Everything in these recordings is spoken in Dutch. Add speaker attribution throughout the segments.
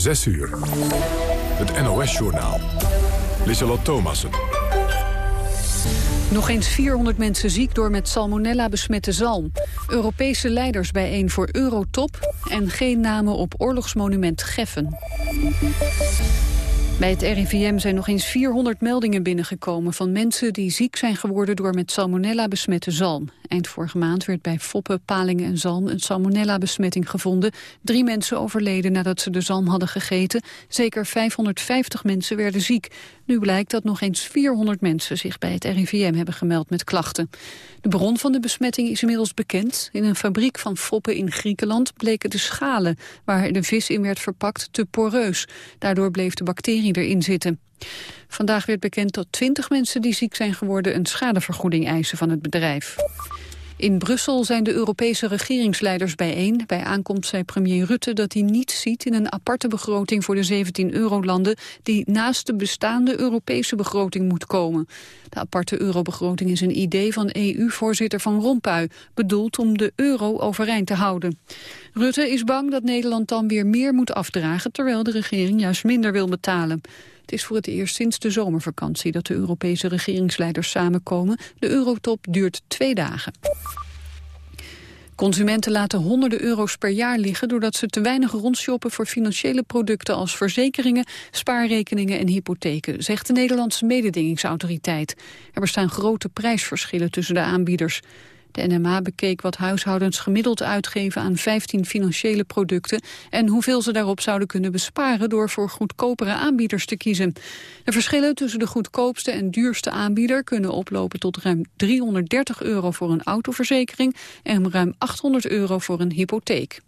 Speaker 1: 6 uur. Het NOS-journaal. Lissalot Thomassen.
Speaker 2: Nog eens 400 mensen ziek door met salmonella besmette zalm. Europese leiders bijeen voor Eurotop... en geen namen op oorlogsmonument Geffen. Bij het RIVM zijn nog eens 400 meldingen binnengekomen... van mensen die ziek zijn geworden door met salmonella besmette zalm. Eind vorige maand werd bij Foppen, Palingen en Zalm een salmonella-besmetting gevonden. Drie mensen overleden nadat ze de zalm hadden gegeten. Zeker 550 mensen werden ziek. Nu blijkt dat nog eens 400 mensen zich bij het RIVM hebben gemeld met klachten. De bron van de besmetting is inmiddels bekend. In een fabriek van Foppen in Griekenland bleken de schalen waar de vis in werd verpakt te poreus. Daardoor bleef de bacterie erin zitten. Vandaag werd bekend dat 20 mensen die ziek zijn geworden een schadevergoeding eisen van het bedrijf. In Brussel zijn de Europese regeringsleiders bijeen. Bij aankomst zei premier Rutte dat hij niets ziet in een aparte begroting voor de 17 eurolanden die naast de bestaande Europese begroting moet komen. De aparte eurobegroting is een idee van EU-voorzitter Van Rompuy, bedoeld om de euro overeind te houden. Rutte is bang dat Nederland dan weer meer moet afdragen, terwijl de regering juist minder wil betalen. Het is voor het eerst sinds de zomervakantie dat de Europese regeringsleiders samenkomen. De eurotop duurt twee dagen. Consumenten laten honderden euro's per jaar liggen... doordat ze te weinig rondshoppen voor financiële producten... als verzekeringen, spaarrekeningen en hypotheken... zegt de Nederlandse mededingingsautoriteit. Er bestaan grote prijsverschillen tussen de aanbieders. De NMA bekeek wat huishoudens gemiddeld uitgeven aan 15 financiële producten en hoeveel ze daarop zouden kunnen besparen door voor goedkopere aanbieders te kiezen. De verschillen tussen de goedkoopste en duurste aanbieder kunnen oplopen tot ruim 330 euro voor een autoverzekering en ruim 800 euro voor een hypotheek.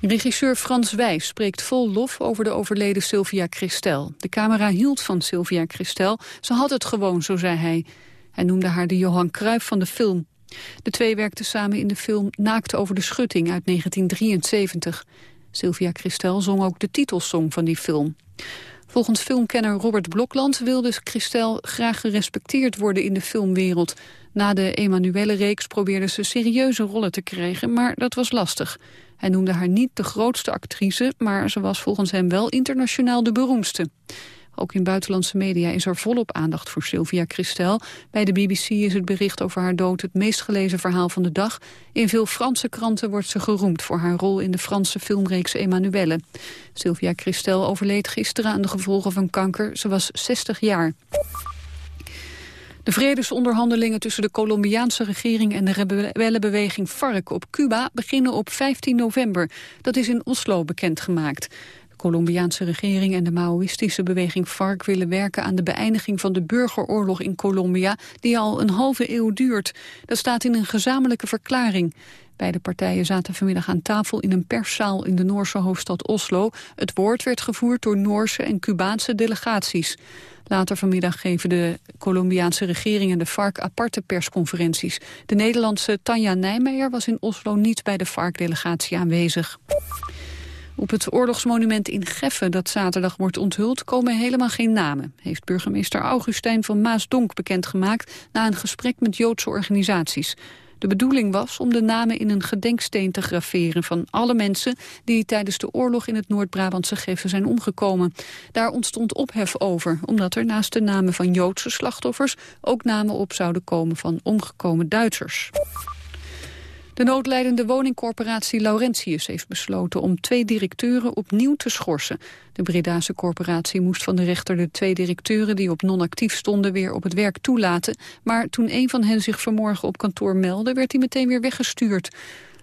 Speaker 2: Regisseur Frans Wijs spreekt vol lof over de overleden Sylvia Christel. De camera hield van Sylvia Christel. Ze had het gewoon, zo zei hij. Hij noemde haar de Johan Cruijff van de film. De twee werkten samen in de film Naakt over de schutting uit 1973. Sylvia Christel zong ook de titelsong van die film. Volgens filmkenner Robert Blokland wilde Christel graag gerespecteerd worden in de filmwereld. Na de Emanuelle-reeks probeerde ze serieuze rollen te krijgen, maar dat was lastig. Hij noemde haar niet de grootste actrice, maar ze was volgens hem wel internationaal de beroemdste. Ook in buitenlandse media is er volop aandacht voor Sylvia Christel. Bij de BBC is het bericht over haar dood het meest gelezen verhaal van de dag. In veel Franse kranten wordt ze geroemd voor haar rol in de Franse filmreeks Emanuelle. Sylvia Christel overleed gisteren aan de gevolgen van kanker. Ze was 60 jaar. De vredesonderhandelingen tussen de Colombiaanse regering en de rebellenbeweging FARC op Cuba beginnen op 15 november. Dat is in Oslo bekendgemaakt. Colombiaanse regering en de Maoïstische beweging FARC willen werken aan de beëindiging van de burgeroorlog in Colombia, die al een halve eeuw duurt. Dat staat in een gezamenlijke verklaring. Beide partijen zaten vanmiddag aan tafel in een perszaal in de Noorse hoofdstad Oslo. Het woord werd gevoerd door Noorse en Cubaanse delegaties. Later vanmiddag geven de Colombiaanse regering en de FARC aparte persconferenties. De Nederlandse Tanja Nijmeijer was in Oslo niet bij de FARC-delegatie aanwezig. Op het oorlogsmonument in Geffen dat zaterdag wordt onthuld komen helemaal geen namen, heeft burgemeester Augustijn van Maasdonk bekendgemaakt na een gesprek met Joodse organisaties. De bedoeling was om de namen in een gedenksteen te graveren van alle mensen die tijdens de oorlog in het Noord-Brabantse Geffen zijn omgekomen. Daar ontstond ophef over, omdat er naast de namen van Joodse slachtoffers ook namen op zouden komen van omgekomen Duitsers. De noodlijdende woningcorporatie Laurentius heeft besloten om twee directeuren opnieuw te schorsen. De Bredase corporatie moest van de rechter de twee directeuren die op non-actief stonden weer op het werk toelaten. Maar toen een van hen zich vanmorgen op kantoor meldde, werd hij meteen weer weggestuurd.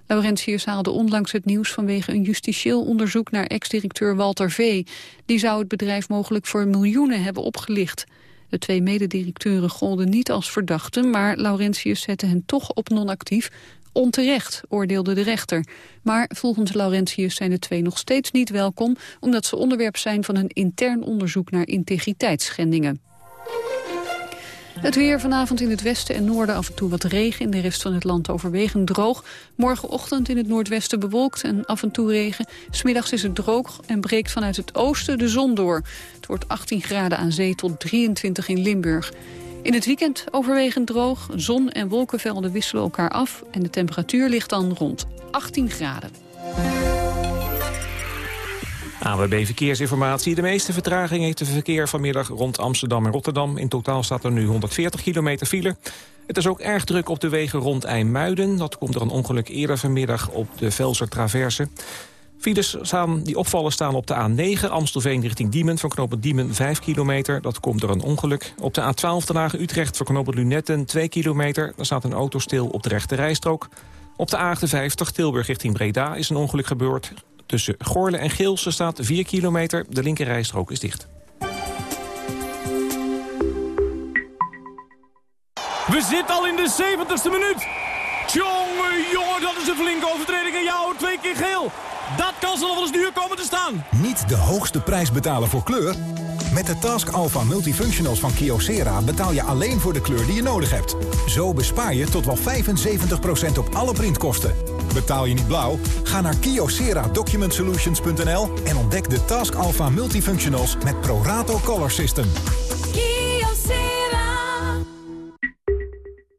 Speaker 2: Laurentius haalde onlangs het nieuws vanwege een justitieel onderzoek naar ex-directeur Walter V. Die zou het bedrijf mogelijk voor miljoenen hebben opgelicht. De twee mededirecteuren golden niet als verdachten, maar Laurentius zette hen toch op non-actief Onterecht, oordeelde de rechter. Maar volgens Laurentius zijn de twee nog steeds niet welkom... omdat ze onderwerp zijn van een intern onderzoek naar integriteitsschendingen. Het weer vanavond in het westen en noorden af en toe wat regen. In de rest van het land overwegend droog. Morgenochtend in het noordwesten bewolkt en af en toe regen. Smiddags is het droog en breekt vanuit het oosten de zon door. Het wordt 18 graden aan zee tot 23 in Limburg. In het weekend overwegend droog. Zon en wolkenvelden wisselen elkaar af. En de temperatuur ligt dan rond 18 graden.
Speaker 3: AWB Verkeersinformatie. De meeste vertraging heeft de verkeer vanmiddag rond Amsterdam en Rotterdam. In totaal staat er nu 140 kilometer file. Het is ook erg druk op de wegen rond IJmuiden. Dat komt door een ongeluk eerder vanmiddag op de Velser Traverse. Files staan, die opvallen staan op de A9 Amstelveen richting Diemen. Van knooppunt Diemen 5 kilometer. Dat komt door een ongeluk. Op de A12 Den Haag Utrecht van knooppunt Lunetten 2 kilometer. Daar staat een auto stil op de rechte rijstrook. Op de A58 Tilburg richting Breda is een ongeluk gebeurd. Tussen Goorle en Geelse staat 4 kilometer. De linkerrijstrook is dicht.
Speaker 4: We zitten al in de 70ste minuut. Tjonge, jongen, dat is een flinke overtreding. En jou twee keer geel. Dat kan ze nog wel eens duur komen te staan.
Speaker 5: Niet de hoogste prijs betalen voor kleur? Met de Task Alpha Multifunctionals van Kyocera betaal je alleen voor de kleur die je nodig hebt. Zo bespaar je tot wel 75% op alle printkosten. Betaal je niet blauw? Ga naar kyocera-document-solutions.nl en ontdek de Task Alpha Multifunctionals met Prorato Color System.
Speaker 6: Kyocera.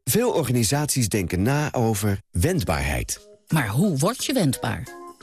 Speaker 6: Veel organisaties denken na over wendbaarheid.
Speaker 7: Maar hoe word je wendbaar?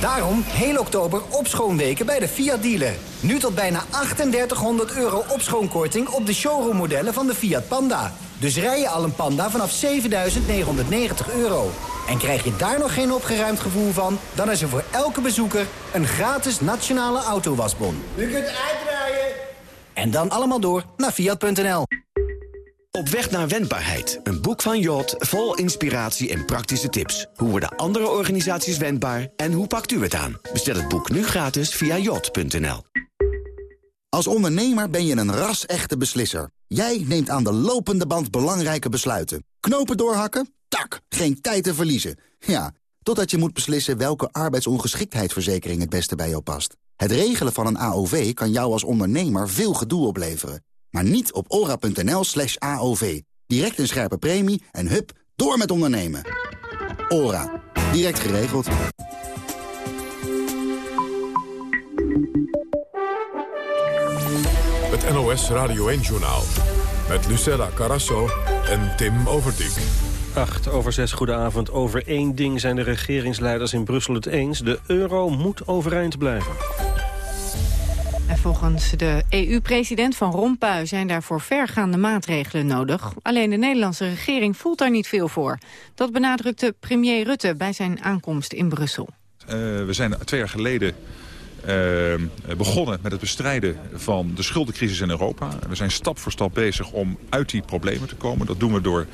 Speaker 8: Daarom heel oktober opschoonweken bij de Fiat dealer. Nu tot bijna 3800 euro opschoonkorting op de showroommodellen van de Fiat Panda. Dus rij je al een Panda vanaf 7990 euro. En krijg je daar nog geen opgeruimd gevoel van... dan is er voor elke bezoeker een gratis nationale autowasbon. U kunt uitdraaien. En dan allemaal door naar Fiat.nl.
Speaker 6: Op weg naar wendbaarheid. Een boek van Yacht vol inspiratie en praktische tips. Hoe worden andere organisaties wendbaar en hoe pakt u het aan? Bestel het boek nu gratis via yacht.nl.
Speaker 9: Als ondernemer ben je een ras-echte beslisser. Jij neemt aan de lopende band belangrijke besluiten. Knopen doorhakken? Tak, geen tijd te verliezen. Ja, totdat je moet beslissen welke arbeidsongeschiktheidsverzekering het beste bij jou past. Het regelen van een AOV kan jou als ondernemer veel gedoe opleveren. Maar niet op ora.nl slash AOV. Direct een scherpe premie en hup, door met ondernemen. Ora. Direct geregeld.
Speaker 1: Het NOS Radio 1-journaal. Met Lucella Carasso en Tim Overdijk.
Speaker 10: 8 over 6, goedenavond. Over één ding zijn de regeringsleiders in Brussel het eens. De euro moet overeind blijven.
Speaker 11: En volgens de EU-president Van Rompuy zijn daarvoor vergaande maatregelen nodig. Alleen de Nederlandse regering voelt daar niet veel voor. Dat benadrukte premier Rutte bij zijn aankomst in Brussel.
Speaker 12: Uh, we zijn twee jaar geleden begonnen met het bestrijden van de schuldencrisis in Europa. We zijn stap voor stap bezig om uit die problemen te komen. Dat doen we door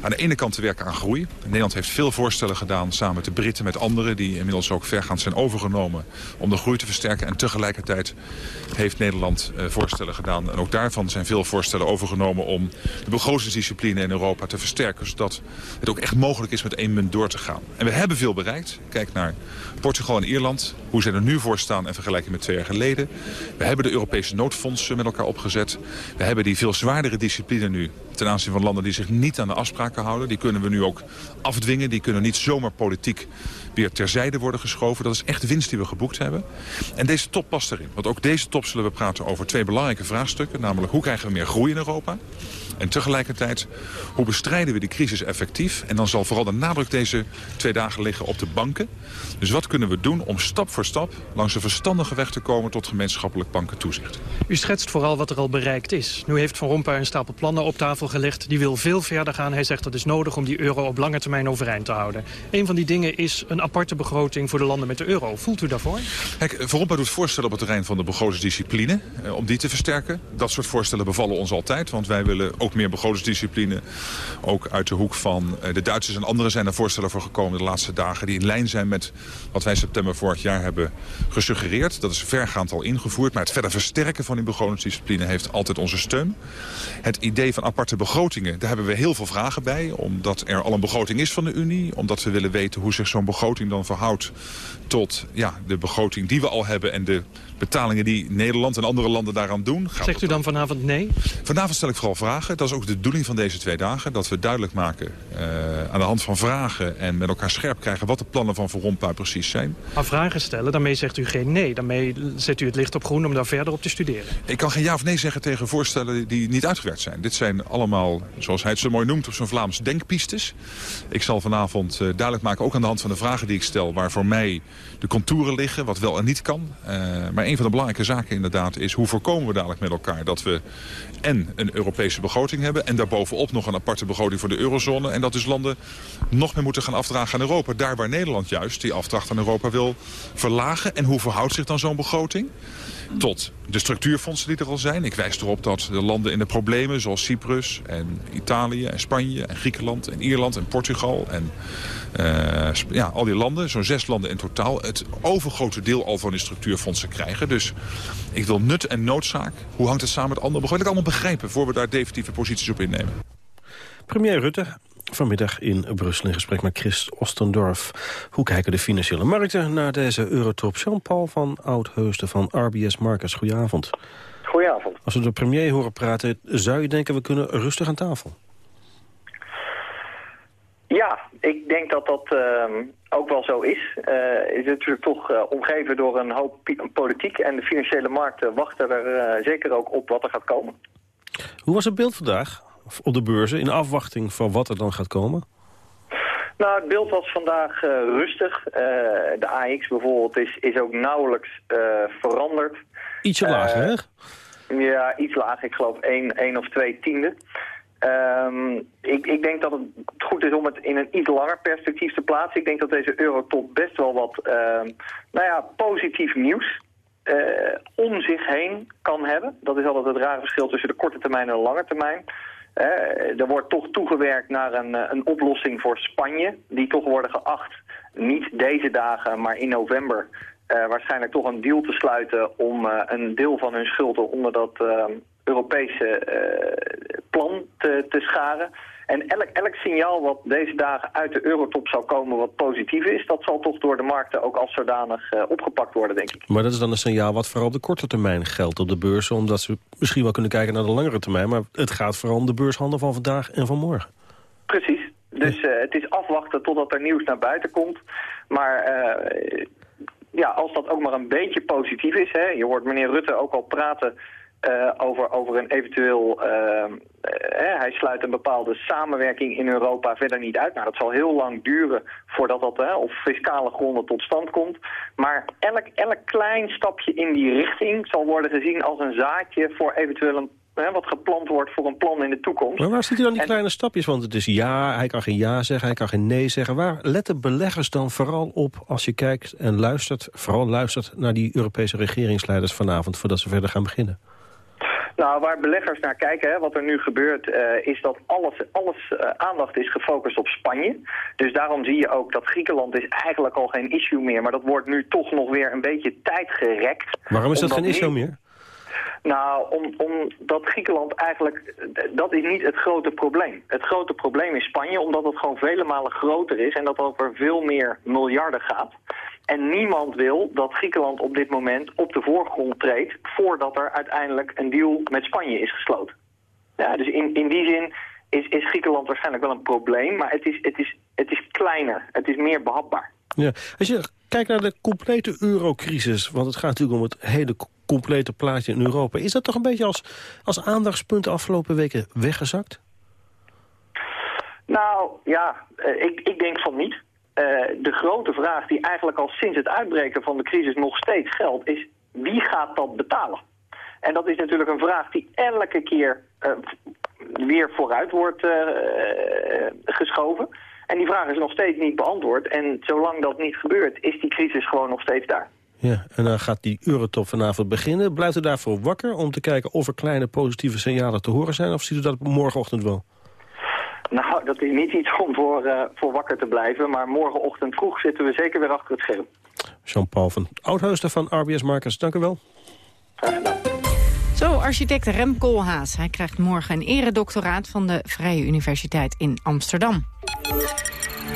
Speaker 12: aan de ene kant te werken aan groei. Nederland heeft veel voorstellen gedaan samen met de Britten, met anderen... die inmiddels ook vergaand zijn overgenomen om de groei te versterken. En tegelijkertijd heeft Nederland uh, voorstellen gedaan. En ook daarvan zijn veel voorstellen overgenomen om de begrotingsdiscipline in Europa te versterken. Zodat het ook echt mogelijk is met één munt door te gaan. En we hebben veel bereikt. Kijk naar Portugal en Ierland. Hoe zij er nu voor staan in vergelijking met twee jaar geleden. We hebben de Europese noodfondsen met elkaar opgezet. We hebben die veel zwaardere discipline nu ten aanzien van landen die zich niet aan de afspraken houden. Die kunnen we nu ook afdwingen. Die kunnen niet zomaar politiek weer terzijde worden geschoven. Dat is echt winst die we geboekt hebben. En deze top past erin. Want ook deze top zullen we praten over twee belangrijke vraagstukken. Namelijk hoe krijgen we meer groei in Europa? En tegelijkertijd, hoe bestrijden we die crisis effectief? En dan zal vooral de nadruk deze twee dagen liggen op de banken. Dus wat kunnen we doen om stap voor stap langs een verstandige weg te komen tot gemeenschappelijk bankentoezicht?
Speaker 13: U schetst vooral wat er al bereikt is. Nu heeft Van Rompuy een stapel plannen op tafel gelegd. Die wil veel verder gaan. Hij zegt dat is nodig om die euro op lange termijn overeind te houden. Een van die dingen is een aparte begroting voor de landen met de euro. Voelt u daarvoor?
Speaker 12: Kijk, Van Rompuy doet voorstellen op het terrein van de begrotingsdiscipline. Eh, om die te versterken. Dat soort voorstellen bevallen ons altijd. Want wij willen ook meer begrotingsdiscipline. Ook uit de hoek van uh, de Duitsers en anderen zijn er voorstellen voor gekomen de laatste dagen. Die in lijn zijn met wat wij september vorig jaar hebben gesuggereerd. Dat is vergaand al ingevoerd. Maar het verder versterken van die begrotingsdiscipline heeft altijd onze steun. Het idee van aparte begrotingen, daar hebben we heel veel vragen bij. Omdat er al een begroting is van de Unie. Omdat we willen weten hoe zich zo'n begroting dan verhoudt tot ja, de begroting die we al hebben... en de betalingen die Nederland en andere landen daaraan doen.
Speaker 13: Zegt u dan vanavond nee?
Speaker 12: Vanavond stel ik vooral vragen. Dat is ook de bedoeling van deze twee dagen. Dat we duidelijk maken uh, aan de hand van vragen en met elkaar scherp krijgen... wat de plannen van Van Rompuy precies zijn.
Speaker 13: Maar vragen stellen, daarmee zegt u geen nee. Daarmee zet u het licht op groen om daar verder op te studeren.
Speaker 12: Ik kan geen ja of nee zeggen tegen voorstellen die niet uitgewerkt zijn. Dit zijn allemaal, zoals hij het zo mooi noemt, op zo'n Vlaams denkpistes. Ik zal vanavond uh, duidelijk maken, ook aan de hand van de vragen die ik stel... waar voor mij de contouren liggen, wat wel en niet kan. Uh, maar een van de belangrijke zaken inderdaad is... hoe voorkomen we dadelijk met elkaar dat we en een Europese begroting hebben... en daarbovenop nog een aparte begroting voor de eurozone... en dat dus landen nog meer moeten gaan afdragen aan Europa. Daar waar Nederland juist die afdracht aan Europa wil verlagen. En hoe verhoudt zich dan zo'n begroting? tot de structuurfondsen die er al zijn. Ik wijs erop dat de landen in de problemen zoals Cyprus en Italië en Spanje en Griekenland en Ierland en Portugal en ja, al die landen, zo'n zes landen in totaal, het overgrote deel al van die structuurfondsen krijgen. Dus ik wil nut en noodzaak. Hoe hangt het samen met andere begroting? Ik allemaal begrijpen voor we daar definitieve posities op innemen.
Speaker 10: Premier Rutte vanmiddag in Brussel in gesprek met Chris Ostendorf. Hoe kijken de financiële markten naar deze eurotop? Jean-Paul van Oudheusden van RBS Markets. Goedenavond.
Speaker 14: Goedenavond.
Speaker 10: Als we de premier horen praten, zou je denken we kunnen rustig aan tafel?
Speaker 14: Ja, ik denk dat dat uh, ook wel zo is. Uh, is natuurlijk toch uh, omgeven door een hoop politiek en de financiële markten wachten er uh, zeker ook op wat er gaat komen.
Speaker 10: Hoe was het beeld vandaag op de beurzen in afwachting van wat er dan gaat komen?
Speaker 14: Nou, het beeld was vandaag rustig. de AX bijvoorbeeld is, is ook nauwelijks veranderd.
Speaker 10: Ietsje lager, hè?
Speaker 14: Ja, iets lager. Ik geloof 1 of 2 tienden. Um, ik, ik, denk dat het goed is om het in een iets langer perspectief te plaatsen. Ik denk dat deze eurotop best wel wat uh, nou ja, positief nieuws uh, om zich heen kan hebben. Dat is altijd het rare verschil tussen de korte termijn en de lange termijn. Uh, er wordt toch toegewerkt naar een, een oplossing voor Spanje... die toch worden geacht, niet deze dagen, maar in november... waarschijnlijk toch een deal te sluiten om een deel van hun schulden onder dat ehm, Europese uh, plan te, te, scharen. En elk, elk signaal wat deze dagen uit de eurotop zou komen wat positief is... dat zal toch door de markten ook als zodanig opgepakt worden, denk ik.
Speaker 10: Maar dat is dan een signaal wat vooral op de korte termijn geldt op de beurzen... omdat ze misschien wel kunnen kijken naar de langere termijn... maar het gaat vooral om de beurshandel van vandaag en van morgen.
Speaker 14: Precies. Dus uh, het is afwachten totdat er nieuws naar buiten komt. Maar ja, als dat ook maar een beetje positief is... Hè, je hoort meneer Rutte ook al praten uh, over, over een eventueel... Uh, uh, hij sluit een bepaalde samenwerking in Europa verder niet uit. Nou, dat zal heel lang duren voordat dat op fiscale gronden tot stand komt. Maar elk, elk klein stapje in die richting zal worden gezien als een zaadje voor eventueel een wat gepland wordt voor een plan in de toekomst.
Speaker 10: Maar waar ziet u dan die kleine stapjes? Want het is ja, hij kan geen ja zeggen, hij kan geen nee zeggen. Waar letten beleggers dan vooral op als je kijkt en luistert... vooral luistert naar die Europese regeringsleiders vanavond... voordat ze verder gaan beginnen?
Speaker 14: Nou, waar beleggers naar kijken, hè, wat er nu gebeurt, uh, is dat alles, alles uh, aandacht is gefocust op Spanje. Dus daarom zie je ook dat Griekenland is eigenlijk al geen issue meer. Maar dat wordt nu toch nog weer een beetje tijd gerekt.
Speaker 10: Waarom is dat geen issue meer?
Speaker 14: Nou, om, omdat Griekenland eigenlijk, dat is niet het grote probleem. Het grote probleem is Spanje, omdat het gewoon vele malen groter is en dat over veel meer miljarden gaat. En niemand wil dat Griekenland op dit moment op de voorgrond treedt... voordat er uiteindelijk een deal met Spanje is gesloten. Ja, dus in, in die zin is, is Griekenland waarschijnlijk wel een probleem... maar het is, het, is, het is kleiner, het is meer behapbaar.
Speaker 10: Ja. Als je kijkt naar de complete eurocrisis... want het gaat natuurlijk om het hele complete plaatje in Europa... is dat toch een beetje als, als aandachtspunt de afgelopen weken weggezakt?
Speaker 14: Nou, ja, eh, ik, ik denk van niet. Uh, de grote vraag die eigenlijk al sinds het uitbreken van de crisis nog steeds geldt... is wie gaat dat betalen? En dat is natuurlijk een vraag die elke keer uh, weer vooruit wordt geschoven. En die vraag is nog steeds niet beantwoord. En zolang dat niet gebeurt, is die crisis gewoon nog steeds daar.
Speaker 10: Ja, en dan gaat die eurotop vanavond beginnen. Blijft u daarvoor wakker om te kijken of er kleine positieve signalen te horen zijn? Of ziet u dat morgenochtend wel?
Speaker 14: Nou, dat is niet iets om voor, uh, voor wakker te blijven. Maar morgenochtend vroeg zitten we zeker weer achter het scherm.
Speaker 10: Jean-Paul van Oudheuster van RBS Markets, dank u wel.
Speaker 14: Graag gedaan.
Speaker 11: Zo, architect Rem Koolhaas. Hij krijgt morgen een eredoctoraat van de Vrije Universiteit in Amsterdam.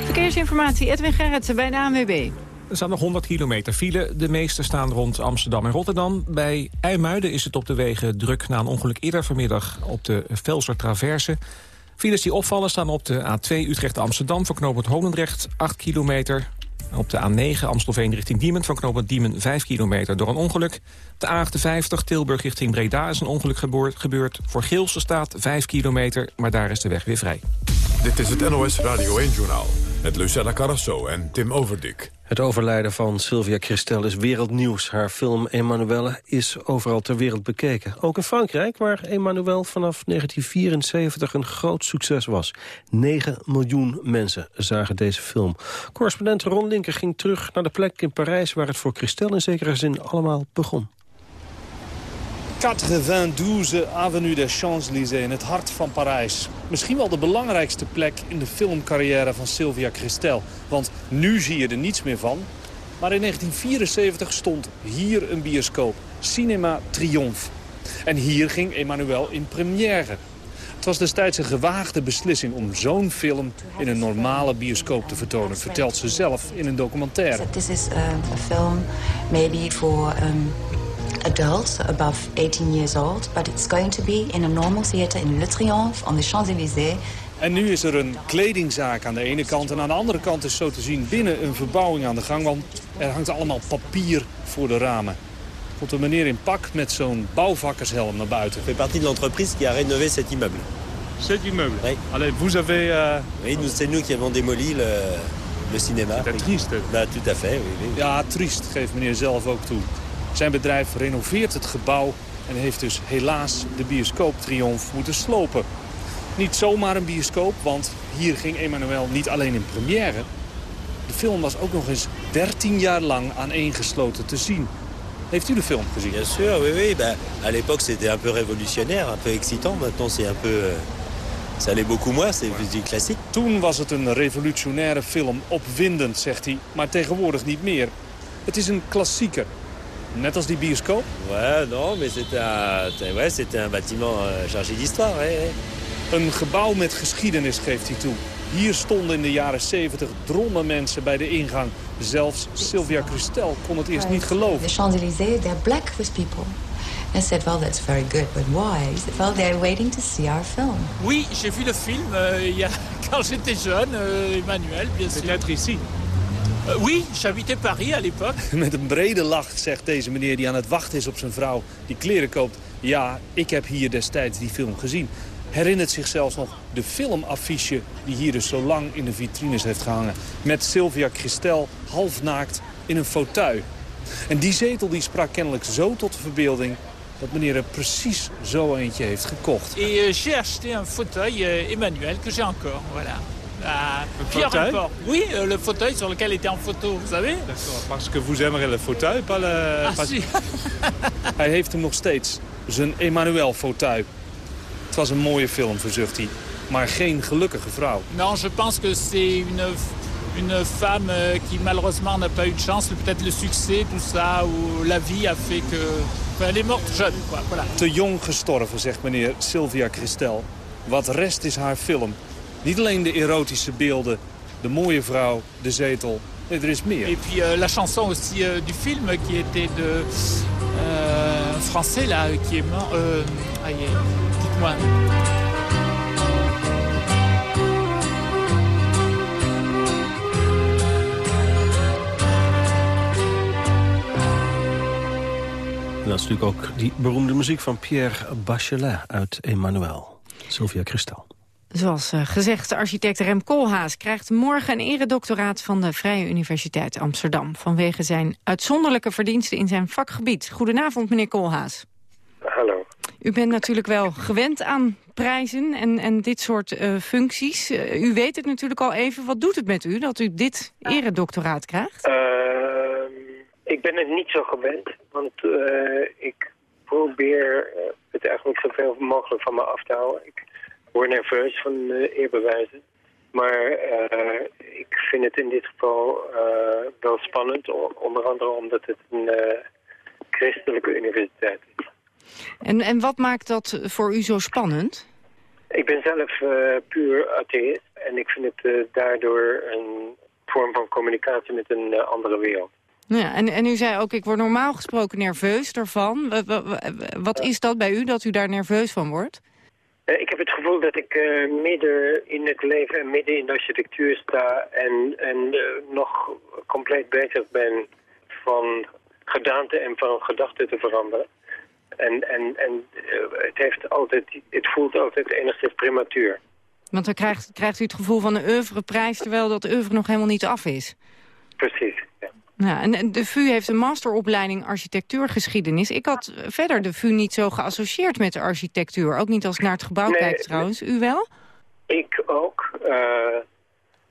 Speaker 11: Verkeersinformatie, Edwin Gerritsen bij de ANWB.
Speaker 3: Er staan nog 100 kilometer file. De meeste staan rond Amsterdam en Rotterdam. Bij IJmuiden is het op de wegen druk na een ongeluk eerder vanmiddag op de Velser Traverse. Files die opvallen staan op de A2 Utrecht-Amsterdam voor knooppunt Holendrecht 8 kilometer. Op de A9 Amstelveen richting Diemen van knooppunt Diemen 5 kilometer door een ongeluk. De A58 Tilburg richting Breda is een ongeluk gebeurd. Voor Geelse staat 5 kilometer, maar daar is de weg weer vrij.
Speaker 1: Dit is het NOS Radio 1-journaal met Lucella Carrasso en Tim Overdik.
Speaker 10: Het overlijden van Sylvia Christel is wereldnieuws. Haar film Emmanuelle is overal ter wereld bekeken. Ook in Frankrijk, waar Emmanuel vanaf 1974 een groot succes was. 9 miljoen mensen zagen deze film. Correspondent Ron Linker ging terug naar de plek in Parijs... waar het voor Christel in zekere zin allemaal begon.
Speaker 15: 92 Avenue des Champs-Élysées in het hart van Parijs. Misschien wel de belangrijkste plek in de filmcarrière van Sylvia Christel. Want nu zie je er niets meer van. Maar in 1974 stond hier een bioscoop. Cinema Triomphe. En hier ging Emmanuel in première. Het was destijds een gewaagde beslissing om zo'n film in een normale bioscoop te vertonen, vertelt ze zelf in een documentaire.
Speaker 16: This is a, a film maybe for um, adults above 18 years old, but it's going to be in a normal theater in Le Triomphe on the Champs-Élysées.
Speaker 15: En nu is er een kledingzaak aan de ene kant en aan de andere kant is zo te zien binnen een verbouwing aan de gang, want er hangt allemaal papier voor de ramen. Komt een meneer in pak met zo'n bouwvakkershelm naar buiten.
Speaker 17: fait partie de l'entreprise qui a rénové cet immeuble.
Speaker 15: Cet immeuble
Speaker 17: Oui.
Speaker 15: Allez, vous avez... euh,
Speaker 17: Oui, nous- c'est nous qui avons démoli le, le cinéma.
Speaker 15: C'est triste.
Speaker 17: Bah, tout à fait, oui. oui.
Speaker 15: Ja, triest, geeft meneer zelf ook toe. Zijn bedrijf renoveert het gebouw en heeft dus helaas de bioscoop Triomf moeten slopen. Niet zomaar een bioscoop, want hier ging Emmanuel niet alleen in première. De film was ook nog eens 13 jaar lang aaneengesloten te zien. Heeft u de film gezien?
Speaker 17: Bien sûr, oui, oui. Bah, à l'époque, c'était un peu révolutionnaire, un peu excitant. Maintenant, c'est un peu... euh, ça allait beaucoup moins, c'est plus du classique.
Speaker 15: Toen was het een revolutionaire film, opwindend, zegt hij. Maar tegenwoordig niet meer. Het is een klassieker. Net als die bioscoop.
Speaker 17: Ouais, non, mais c'était un, ouais, c'était un bâtiment euh, chargé d'histoire, ouais, ouais.
Speaker 15: Een gebouw met geschiedenis geeft hij toe. Hier stonden in de jaren 70 drommen mensen bij de ingang. Zelfs Sylvia Christel kon het eerst niet geloven.
Speaker 16: The Champs-Élysées, they're black with people. I said, well, that's very good, but why? He said, well, they're waiting to see our film.
Speaker 18: Oui, j'ai vu le film euh, il y a, quand j'étais jeune, euh, Emmanuel, bien sûr.
Speaker 15: Peut-être ici.
Speaker 18: Euh, oui, j'habitais Paris à l'époque.
Speaker 15: Met een brede lach zegt deze meneer die aan het wachten is op zijn vrouw... die kleren koopt. Ja, ik heb hier destijds die film gezien. Herinnert zich zelfs nog de filmaffiche die hier dus zo lang in de vitrines heeft gehangen. Met Sylvia Christel halfnaakt in een fauteuil. En die zetel die sprak kennelijk zo tot de verbeelding... dat meneer er precies zo eentje heeft gekocht.
Speaker 18: Et euh, j'ai acheté un fauteuil euh, Emmanuel que j'ai encore, voilà. Ah, fier
Speaker 15: fauteuil
Speaker 18: encore. Oui, euh, le fauteuil sur lequel était en photo, vous savez
Speaker 15: Parce que vous aimerez le fauteuil, pas le...
Speaker 18: Ah, si.
Speaker 15: Hij heeft hem nog steeds, zijn Emmanuel-fauteuil. Het was een mooie film, verzucht hij. Maar geen gelukkige vrouw.
Speaker 18: Non, je pense que c'est une, une femme euh, qui malheureusement n'a pas eu de chance. Peut-être le succès, tout ça, ou la vie a fait que... Enfin, elle est morte jeune, quoi, voilà.
Speaker 15: Te jong gestorven, zegt meneer Sylvia Christel. Wat rest is haar film. Niet alleen de erotische beelden, de mooie vrouw, de zetel. Nee, er is meer.
Speaker 18: Et puis euh, la chanson aussi euh, du film qui était de euh, français là qui est mort. Euh, aïe, dites-moi.
Speaker 10: En dat is natuurlijk ook die beroemde muziek van Pierre Bachelet uit Emmanuel. Sylvia Christel.
Speaker 11: Zoals eh, gezegd, architect Rem Koolhaas krijgt morgen een eredoctoraat van de Vrije Universiteit Amsterdam. Vanwege zijn uitzonderlijke verdiensten in zijn vakgebied. Goedenavond, meneer Koolhaas.
Speaker 19: Hallo.
Speaker 11: U bent natuurlijk wel gewend aan prijzen en, en dit soort eh, functies. Eh, u weet het natuurlijk al even. Wat doet het met u dat u dit eredoctoraat krijgt?
Speaker 19: Ehm, ik ben het niet zo gewend, want ik probeer het eigenlijk zoveel mogelijk van me af te houden. Ik word nerveus van uh, eerbewijzen. Maar uh, ik vind het in dit geval uh, wel spannend, onder andere omdat het een christelijke universiteit is.
Speaker 11: En, en wat maakt dat voor u zo spannend?
Speaker 19: Ik ben zelf puur atheïst en ik vind het daardoor een vorm van communicatie met een eh, andere wereld.
Speaker 11: Ja, en, en u zei ook, ik word normaal gesproken nerveus daarvan. Wa- wa- wa- Wat is dat bij u, dat u daar nerveus van wordt?
Speaker 19: Eh, ik heb het gevoel dat ik eh, midden in het leven en midden in de architectuur sta en, en eh, nog compleet bezig ben van gedaante en van gedachten te veranderen. En, en, en het, heeft altijd, het voelt altijd enigszins prematuur.
Speaker 11: Want dan krijgt, krijgt u het gevoel van een oeuvreprijs... terwijl dat oeuvre nog helemaal niet af is.
Speaker 19: Precies. Ja.
Speaker 11: Ja, en de VU heeft een masteropleiding architectuurgeschiedenis. Ik had verder de VU niet zo geassocieerd met de architectuur. Ook niet als ik naar het gebouw
Speaker 19: Nee,
Speaker 11: kijk trouwens. U wel?
Speaker 19: Ik ook. eh,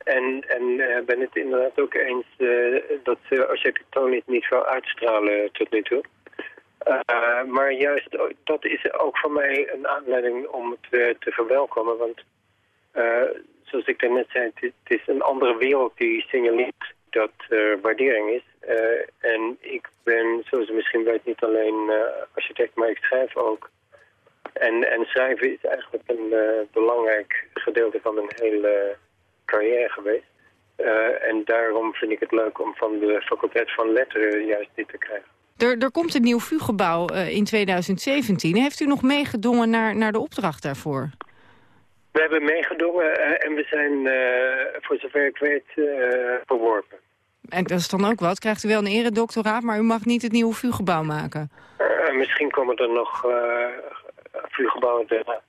Speaker 19: en en eh, ben het inderdaad ook eens eh, dat uh, architectonisch niet veel uitstralen tot nu toe. Maar juist o- dat is ook voor mij een aanleiding om het te verwelkomen. Want zoals ik daarnet zei, het is, het is een andere wereld die signaleert dat er waardering is. Eh, en ik ben, zoals u misschien weet, niet alleen eh, architect, maar ik schrijf ook. En, en schrijven is eigenlijk een eh, belangrijk gedeelte van een hele carrière geweest. En daarom vind ik het leuk om van de faculteit van letteren juist dit te krijgen.
Speaker 11: Er, er komt een nieuw VU-gebouw in 2017. Heeft u nog meegedongen naar, naar de opdracht daarvoor?
Speaker 19: We hebben meegedongen en we zijn, voor zover ik weet, verworpen.
Speaker 11: En dat is dan ook wat. Krijgt u wel een eredoctoraat, maar u mag niet het nieuwe VU-gebouw maken.
Speaker 19: Eh, misschien komen er nog uh, vuurgebouwen.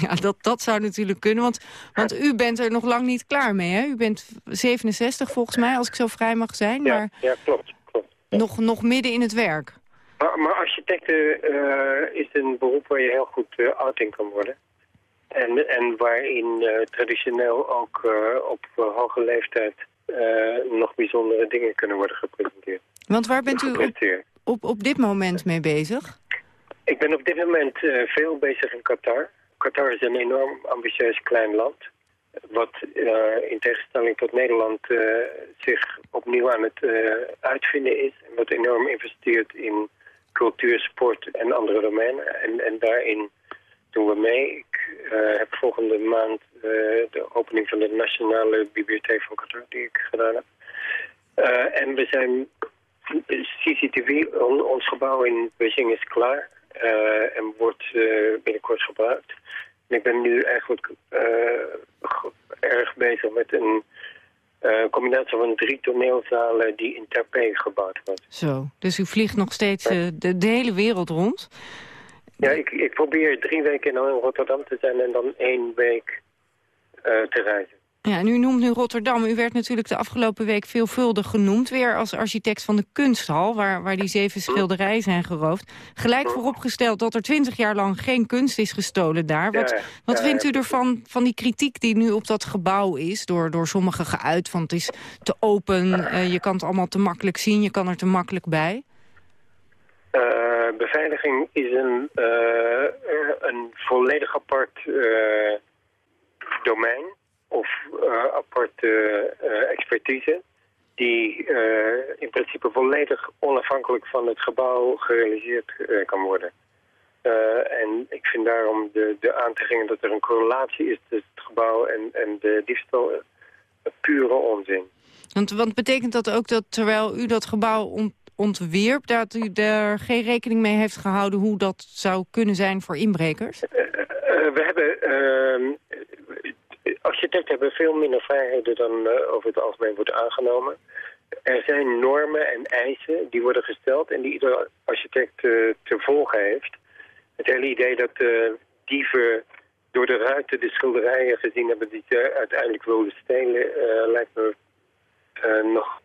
Speaker 11: Ja, dat, dat zou natuurlijk kunnen, want, want u bent er nog lang niet klaar mee, hè? U bent 67 volgens mij, als ik zo vrij mag zijn,
Speaker 19: Ja,
Speaker 11: maar
Speaker 19: ja klopt. klopt.
Speaker 11: nog, nog midden in het werk.
Speaker 19: Maar, maar architecten eh, is een beroep waar je heel goed uh, oud in kan worden. En, en waarin uh, traditioneel ook op hoge leeftijd nog bijzondere dingen kunnen worden gepresenteerd.
Speaker 11: Want waar bent u op, op, op dit moment mee bezig?
Speaker 19: Ik ben op dit moment veel bezig in Qatar. Qatar is een enorm ambitieus klein land. Wat in tegenstelling tot Nederland zich opnieuw aan het uitvinden is. En wat enorm investeert in cultuur, sport en andere domeinen. En, en daarin doen we mee. Ik uh, heb volgende maand uh, de opening van de Nationale Bibliotheek van Qatar die ik gedaan heb. Uh, en we zijn CCTV, on, ons gebouw in Beijing is klaar en wordt binnenkort gebruikt. En ik ben nu eigenlijk erg bezig met een combinatie van drie toneelzalen die in Taipei gebouwd worden.
Speaker 11: Zo, dus u vliegt nog steeds de, de, hele wereld rond?
Speaker 19: Ja, ik, ik, probeer drie weken in Rotterdam te zijn en dan één week uh, te reizen.
Speaker 11: Ja, en u noemt nu Rotterdam. U werd natuurlijk de afgelopen week veelvuldig genoemd... weer als architect van de kunsthal, waar, waar die zeven schilderijen zijn geroofd. Gelijk vooropgesteld dat er twintig jaar lang geen kunst is gestolen daar. Wat,
Speaker 19: ja,
Speaker 11: wat vindt
Speaker 19: ja.
Speaker 11: u ervan, van die kritiek die nu op dat gebouw is... door, door sommigen geuit, van het is te open, uh, je kan het allemaal te makkelijk zien... je kan er te makkelijk bij?
Speaker 19: Uh, beveiliging is een, uh, een volledig apart domein of aparte expertise die in principe volledig onafhankelijk van het gebouw gerealiseerd kan worden. en ik vind daarom de, de aantijgingen dat er een correlatie is tussen het gebouw en, en de diefstal pure onzin.
Speaker 11: Want, want betekent dat ook dat terwijl u dat gebouw ontwierp... dat u er geen rekening mee heeft gehouden hoe dat zou kunnen zijn voor inbrekers?
Speaker 19: we hebben ehm, architecten hebben veel minder vrijheden dan uh, over het algemeen wordt aangenomen. Er zijn normen en eisen die worden gesteld en die ieder architect uh, te volgen heeft. Het hele idee dat uh, dieven door de ruiten de schilderijen gezien hebben die ze uiteindelijk wilden stelen, lijkt me nog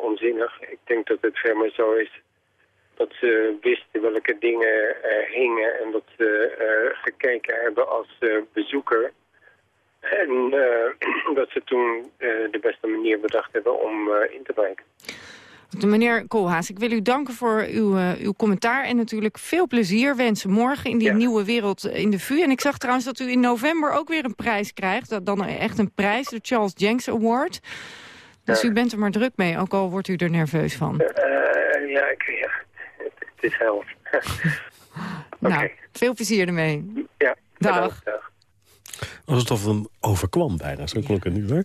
Speaker 19: onzinnig. Ik denk dat het meer zo is dat ze wisten welke dingen er hingen en dat ze gekeken hebben als bezoeker en uh, dat ze toen uh, de beste manier bedacht hebben om uh, in te breken.
Speaker 11: Meneer Koolhaas, ik wil u danken voor uw, uw commentaar... en natuurlijk veel plezier wensen morgen in die ja. nieuwe wereld in de VU. En ik zag trouwens dat u in november ook weer een prijs krijgt. Dat dan echt een prijs, de Charles Jenks Award. Dus u bent er maar druk mee, ook al wordt u er nerveus van.
Speaker 19: ja, ik, ja, het, het is hel.
Speaker 11: nou, okay. veel plezier ermee.
Speaker 19: Ja,
Speaker 11: dag.
Speaker 19: dag.
Speaker 10: Alsof het hem overkwam bijna, zo klonk het nu hoor.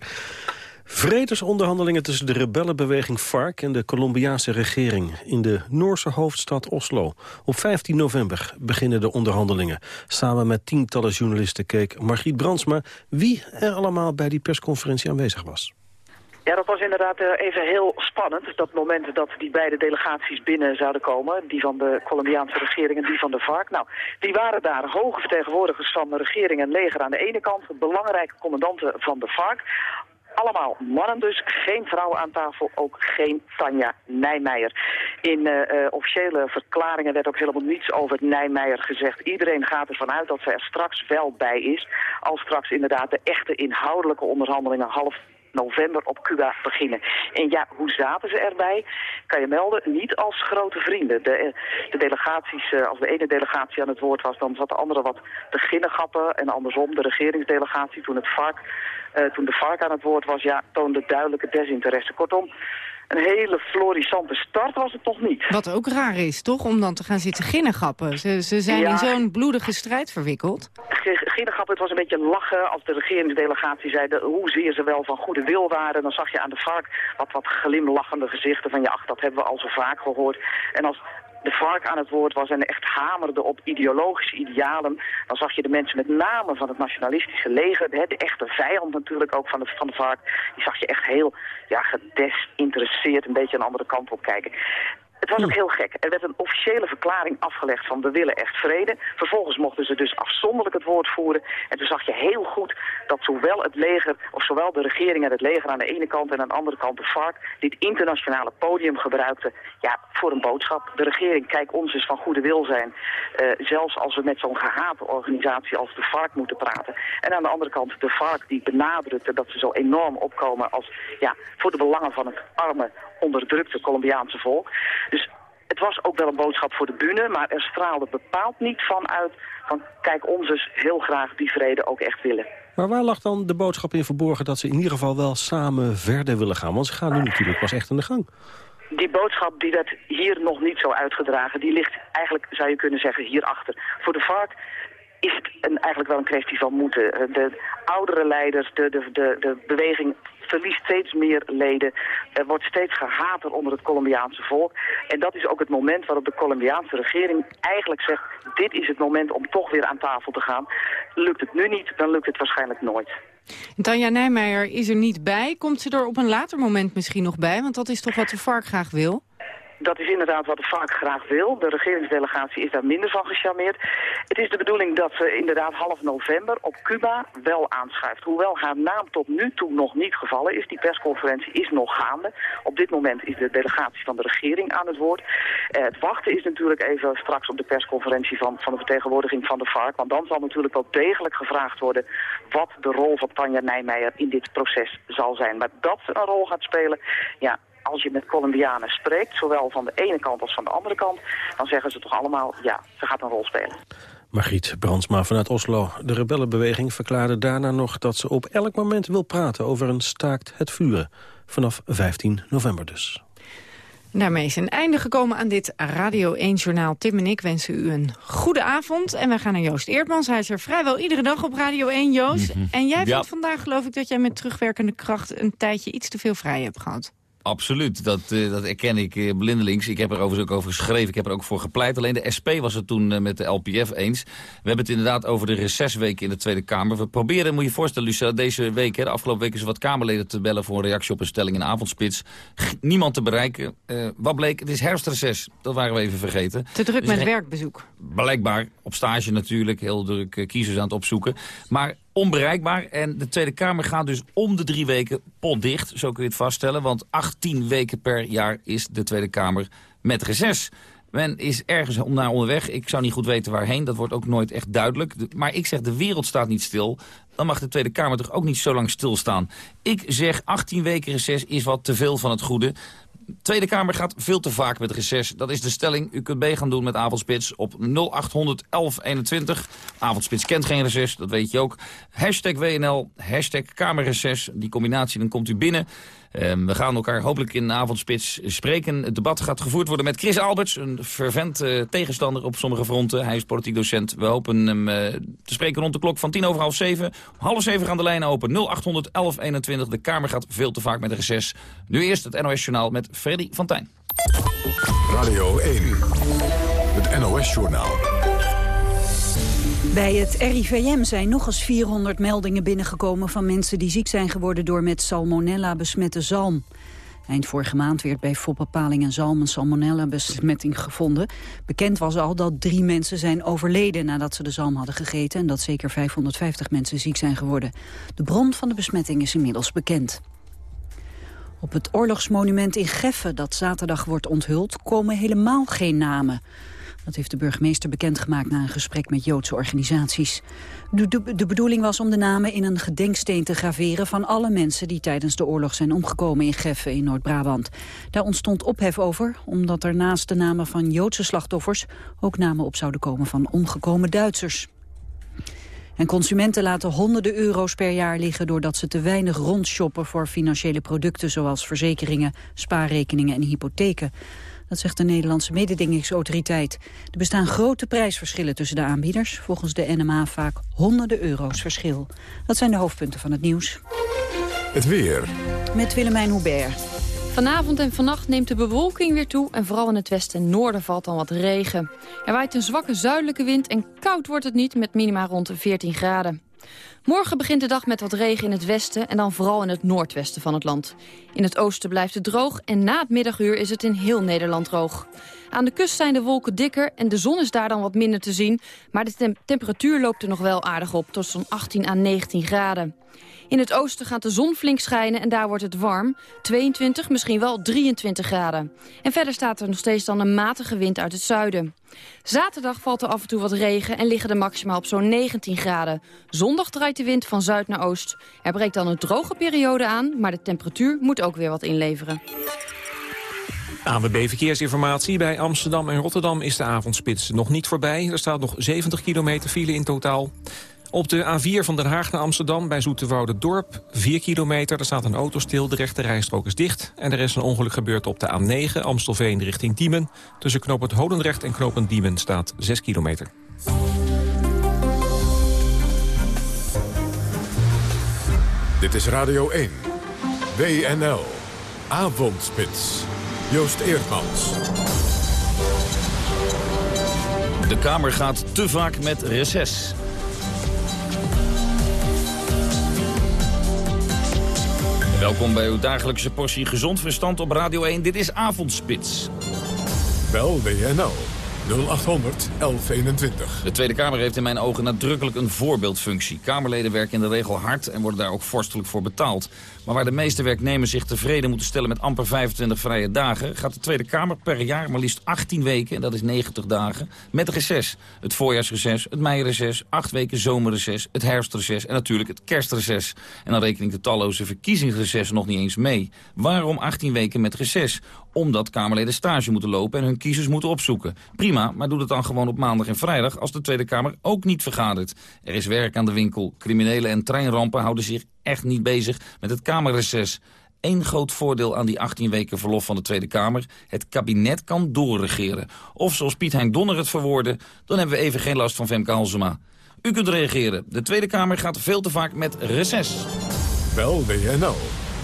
Speaker 10: Vredesonderhandelingen tussen de rebellenbeweging FARC en de Colombiaanse regering in de Noorse hoofdstad Oslo. Op 15 november beginnen de onderhandelingen. Samen met tientallen journalisten keek Margriet Brandsma wie er allemaal bij die persconferentie aanwezig was.
Speaker 20: Ja, dat was inderdaad eh, even heel spannend. Dat moment dat die beide delegaties binnen zouden komen. Die van de Colombiaanse regering en die van de FARC. Nou, die waren daar hoge vertegenwoordigers van de regering en leger aan de ene kant. Belangrijke commandanten van de FARC. Allemaal mannen dus, geen vrouwen aan tafel, ook geen Tanja Nijmeijer. In uh, uh, officiële verklaringen werd ook helemaal niets over Nijmeijer gezegd. Iedereen gaat ervan uit dat ze er straks wel bij is. Als straks inderdaad de echte inhoudelijke onderhandelingen half november op Cuba beginnen. En ja, hoe zaten ze erbij? Kan je melden, niet als grote vrienden. De, de delegaties, als de ene delegatie aan het woord was, dan zat de andere wat te ginnegappen. En andersom, de regeringsdelegatie, toen het vark, uh, toen de vark aan het woord was, ja, toonde duidelijke desinteresse. Kortom, een hele florissante start was het toch niet.
Speaker 11: Wat ook raar is, toch? Om dan te gaan zitten ginnegappen. Ze, ze zijn ja. in zo'n bloedige strijd verwikkeld.
Speaker 20: Ginnegappen, het was een beetje lachen als de regeringsdelegatie zeiden hoezeer ze wel van goede wil waren. Dan zag je aan de vark wat, wat glimlachende gezichten van ja, ach, dat hebben we al zo vaak gehoord. En als de vark aan het woord was en echt hamerde op ideologische idealen, dan zag je de mensen met name van het nationalistische leger, de, de echte vijand natuurlijk ook van de, van de vark, die zag je echt heel ja, gedesinteresseerd een beetje aan de andere kant op kijken. Het was ook heel gek. Er werd een officiële verklaring afgelegd van we willen echt vrede. Vervolgens mochten ze dus afzonderlijk het woord voeren. En toen zag je heel goed dat zowel het leger, of zowel de regering en het leger aan de ene kant en aan de andere kant de FARC, dit internationale podium gebruikten ja, voor een boodschap. De regering, kijk ons eens van goede wil zijn. Uh, zelfs als we met zo'n gehate organisatie als de FARC moeten praten. En aan de andere kant de FARC die benadrukte dat ze zo enorm opkomen als ja, voor de belangen van het arme onderdrukte Colombiaanse volk. Dus het was ook wel een boodschap voor de bühne, maar er straalde bepaald niet van uit van kijk ons dus heel graag die vrede ook echt willen.
Speaker 10: Maar waar lag dan de boodschap in verborgen dat ze in ieder geval wel samen verder willen gaan? Want ze gaan nu natuurlijk pas echt aan de gang.
Speaker 20: Die boodschap die werd hier nog niet zo uitgedragen, die ligt eigenlijk, zou je kunnen zeggen, hierachter. Voor de vark is het een, eigenlijk wel een kwestie van moeten. De oudere leiders, de, de, de, de beweging verliest steeds meer leden. Er wordt steeds gehater onder het Colombiaanse volk. En dat is ook het moment waarop de Colombiaanse regering eigenlijk zegt... dit is het moment om toch weer aan tafel te gaan. Lukt het nu niet, dan lukt het waarschijnlijk nooit.
Speaker 11: Tanja Nijmeijer is er niet bij. Komt ze er op een later moment misschien nog bij? Want dat is toch wat de vark graag wil?
Speaker 20: Dat is inderdaad wat de vark graag wil. De regeringsdelegatie is daar minder van gecharmeerd. Het is de bedoeling dat ze inderdaad half november op Cuba wel aanschuift. Hoewel haar naam tot nu toe nog niet gevallen is. Die persconferentie is nog gaande. Op dit moment is de delegatie van de regering aan het woord. Eh, het wachten is natuurlijk even straks op de persconferentie van, van de vertegenwoordiging van de vark. Want dan zal natuurlijk wel degelijk gevraagd worden wat de rol van Tanja Nijmeijer in dit proces zal zijn. Maar dat ze een rol gaat spelen, ja, als je met Colombianen spreekt, zowel van de ene kant als van de andere kant, dan zeggen ze toch allemaal, ja, ze gaat een rol spelen.
Speaker 10: Margriet Brandsma vanuit Oslo. De rebellenbeweging verklaarde daarna nog dat ze op elk moment wil praten over een staakt het vuren. Vanaf 15 november dus.
Speaker 11: Daarmee is een einde gekomen aan dit Radio 1-journaal. Tim en ik wensen u een goede avond. En wij gaan naar Joost Eerdmans. Hij is er vrijwel iedere dag op Radio 1, Joost. Mm -hmm. En jij vindt ja. vandaag, geloof ik, dat jij met terugwerkende kracht... een tijdje iets te veel vrij hebt gehad.
Speaker 21: Absoluut, dat, uh, dat erken ik uh, blindelings. Ik heb er overigens ook over geschreven, ik heb er ook voor gepleit. Alleen de SP was het toen uh, met de LPF eens. We hebben het inderdaad over de recessweek in de Tweede Kamer. We proberen, moet je je voorstellen, Lucella, deze week, hè, de afgelopen week... is wat Kamerleden te bellen voor een reactie op een stelling in de avondspits. G niemand te bereiken. wat bleek? Het is herfstreces. Dat waren we even vergeten.
Speaker 11: Te druk dus met werkbezoek.
Speaker 21: Blijkbaar, op stage natuurlijk, heel druk kiezers aan het opzoeken. Maar onbereikbaar. En de Tweede Kamer gaat dus om de drie weken potdicht, zo kun je het vaststellen. Want 18 weken per jaar is de Tweede Kamer met reces. Men is ergens om naar onderweg. Ik zou niet goed weten waarheen. Dat wordt ook nooit echt duidelijk. Maar ik zeg, de wereld staat niet stil. Dan mag de Tweede Kamer toch ook niet zo lang stilstaan. Ik zeg, 18 weken reces is wat te veel van het goede. Tweede Kamer gaat veel te vaak met reces. Dat is de stelling. U kunt mee gaan doen met Avondspits op 0800 1121. Avondspits kent geen reces, dat weet je ook. Hashtag WNL, hashtag Kamerreces. Die combinatie, dan komt u binnen. Ehm, we gaan elkaar hopelijk in de avondspits spreken. Het debat gaat gevoerd worden met Chris Alberts, een fervent uh, tegenstander op sommige fronten. Hij is politiek docent. We hopen hem uh, te spreken rond de klok van tien over half zeven. Half zeven gaan de lijnen open. 0800 1121. De Kamer gaat veel te vaak met een reces. Nu eerst het NOS-journaal met Freddy van Tijn.
Speaker 1: Radio 1, het NOS-journaal.
Speaker 22: Bij het RIVM zijn nog eens 400 meldingen binnengekomen van mensen die ziek zijn geworden door met salmonella besmette zalm. Eind vorige maand werd bij foppapaling en zalm een salmonella-besmetting gevonden. Bekend was al dat drie mensen zijn overleden nadat ze de zalm hadden gegeten... en dat zeker 550 mensen ziek zijn geworden. De bron van de besmetting is inmiddels bekend. Op het oorlogsmonument in Geffen dat zaterdag wordt onthuld... komen helemaal geen namen. Dat heeft de burgemeester bekendgemaakt na een gesprek met Joodse organisaties. De, bedoeling was om de namen in een gedenksteen te graveren... van alle mensen die tijdens de oorlog zijn omgekomen in Geffen in Noord-Brabant. Daar ontstond ophef over, omdat er naast de namen van Joodse slachtoffers... ook namen op zouden komen van omgekomen Duitsers. En consumenten laten honderden euro's per jaar liggen... doordat ze te weinig rondshoppen voor financiële producten... zoals verzekeringen, spaarrekeningen en hypotheken. Dat zegt de Nederlandse mededingingsautoriteit. Er bestaan grote prijsverschillen tussen de aanbieders. Volgens de NMA vaak honderden euro's verschil. Dat zijn de hoofdpunten van het nieuws.
Speaker 1: Het weer.
Speaker 22: Met Willemijn Hubert.
Speaker 23: Vanavond en vannacht neemt de bewolking weer toe en vooral in het westen en noorden valt dan wat regen. Er waait een zwakke zuidelijke wind en koud wordt het niet met minima rond de 14 graden. Morgen begint de dag met wat regen in het westen en dan vooral in het noordwesten van het land. In het oosten blijft het droog en na het middaguur is het in heel Nederland droog. Aan de kust zijn de wolken dikker en de zon is daar dan wat minder te zien. Maar de temperatuur loopt er nog wel aardig op, tot zo'n 18 à 19 graden. In het oosten gaat de zon flink schijnen en daar wordt het warm. 22, misschien wel 23 graden. En verder staat er nog steeds dan een matige wind uit het zuiden. Zaterdag valt er af en toe wat regen en liggen de maxima op zo'n 19 graden. Zondag draait de wind van zuid naar oost. Er breekt dan een droge periode aan, maar de temperatuur moet ook weer wat inleveren.
Speaker 3: ANWB Verkeersinformatie. Bij Amsterdam en Rotterdam is de avondspits nog niet voorbij. Er staat nog 70 kilometer file in totaal. Op de A4 van Den Haag naar Amsterdam bij Zoeterwoude Dorp. 4 kilometer, er staat een auto stil, de rechte rijstrook is dicht. En er is een ongeluk gebeurd op de A9 Amstelveen richting Diemen. Tussen knooppunt Holendrecht en knooppunt Diemen staat 6 kilometer.
Speaker 1: Dit is Radio 1. WNL. Avondspits. Joost Eerdmans.
Speaker 21: De Kamer gaat te vaak met reces. Welkom bij uw dagelijkse portie gezond verstand op Radio 1. Dit is Avondspits.
Speaker 1: Bel WNL 0800 1121.
Speaker 21: De Tweede Kamer heeft in mijn ogen nadrukkelijk een voorbeeldfunctie. Kamerleden werken in de regel hard en worden daar ook vorstelijk voor betaald. Maar waar de meeste werknemers zich tevreden moeten stellen met amper 25 vrije dagen... gaat de Tweede Kamer per jaar maar liefst 18 weken, en dat is 90 dagen, met reces. Het voorjaarsreces, het meireces, 8 weken zomerreces, het herfstreces en natuurlijk het kerstreces. En dan reken ik de talloze verkiezingsreces nog niet eens mee. Waarom 18 weken met reces? Omdat Kamerleden stage moeten lopen en hun kiezers moeten opzoeken. Prima, maar doe het dan gewoon op maandag en vrijdag als de Tweede Kamer ook niet vergadert. Er is werk aan de winkel. Criminelen en treinrampen houden zich echt niet bezig met het Kamerreces. Eén groot voordeel aan die 18 weken verlof van de Tweede Kamer. Het kabinet kan doorregeren. Of zoals Piet Hein Donner het verwoordde, dan hebben we even geen last van Femke Halsema. U kunt reageren. De Tweede Kamer gaat veel te vaak met reces.
Speaker 1: Bel WNL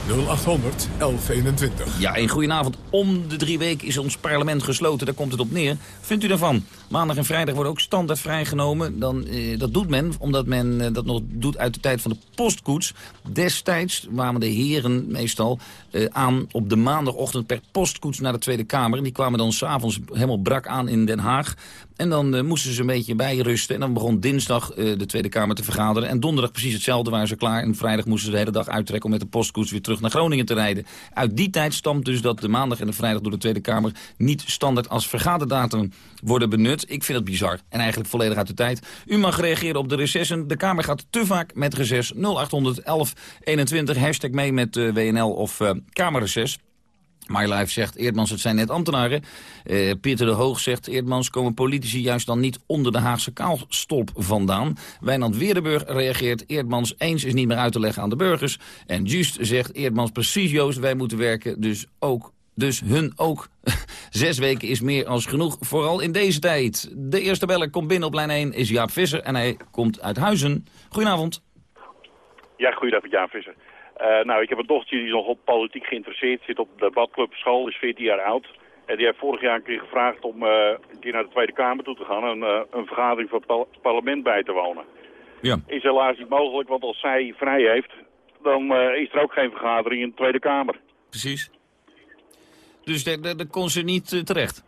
Speaker 1: 0800 1121.
Speaker 21: Ja, een goedenavond. Om de drie weken is ons parlement gesloten. Daar komt het op neer. Vindt u daarvan? Maandag en vrijdag worden ook standaard vrijgenomen. Dan, eh, dat doet men, omdat men eh, dat nog doet uit de tijd van de postkoets. Destijds kwamen de heren meestal eh, aan op de maandagochtend per postkoets naar de Tweede Kamer. En die kwamen dan s'avonds helemaal brak aan in Den Haag. En dan moesten ze een beetje bijrusten. En dan begon dinsdag de Tweede Kamer te vergaderen. En donderdag precies hetzelfde waren ze klaar. En vrijdag moesten ze de hele dag uittrekken om met de postkoets weer terug naar Groningen te rijden. Uit die tijd stamt dus dat de maandag en de vrijdag door de Tweede Kamer niet standaard als vergaderdatum worden benut. Ik vind het bizar en eigenlijk volledig uit de tijd. U mag reageren op de recessen. De Kamer gaat te vaak met reces 0800 1121. Hashtag mee met uh, WNL of uh, Kamerreces. MyLife zegt Eerdmans, het zijn net ambtenaren. Uh, Pieter de Hoog zegt Eerdmans, komen politici juist dan niet onder de Haagse kaalstolp vandaan. Wijnand Weerdenburg reageert Eerdmans eens is niet meer uit te leggen aan de burgers. En Just zegt Eerdmans, precies Joost, wij moeten werken, dus ook dus hun ook. Zes weken is meer als genoeg, vooral in deze tijd. De eerste beller komt binnen op lijn 1, is Jaap Visser en hij komt uit Huizen. Goedenavond.
Speaker 24: Ja, goedenavond Jaap Visser. Uh, nou, ik heb een dochtertje die is nog op politiek geïnteresseerd. Zit op de badclub school, is 14 jaar oud. En die heeft vorig jaar een keer gevraagd om uh, die naar de Tweede Kamer toe te gaan... en uh, een vergadering van het parlement bij te wonen.
Speaker 21: Ja.
Speaker 24: Is helaas niet mogelijk, want als zij vrij heeft... dan is er ook geen vergadering in de Tweede Kamer.
Speaker 21: Precies. Dus daar kon ze niet terecht?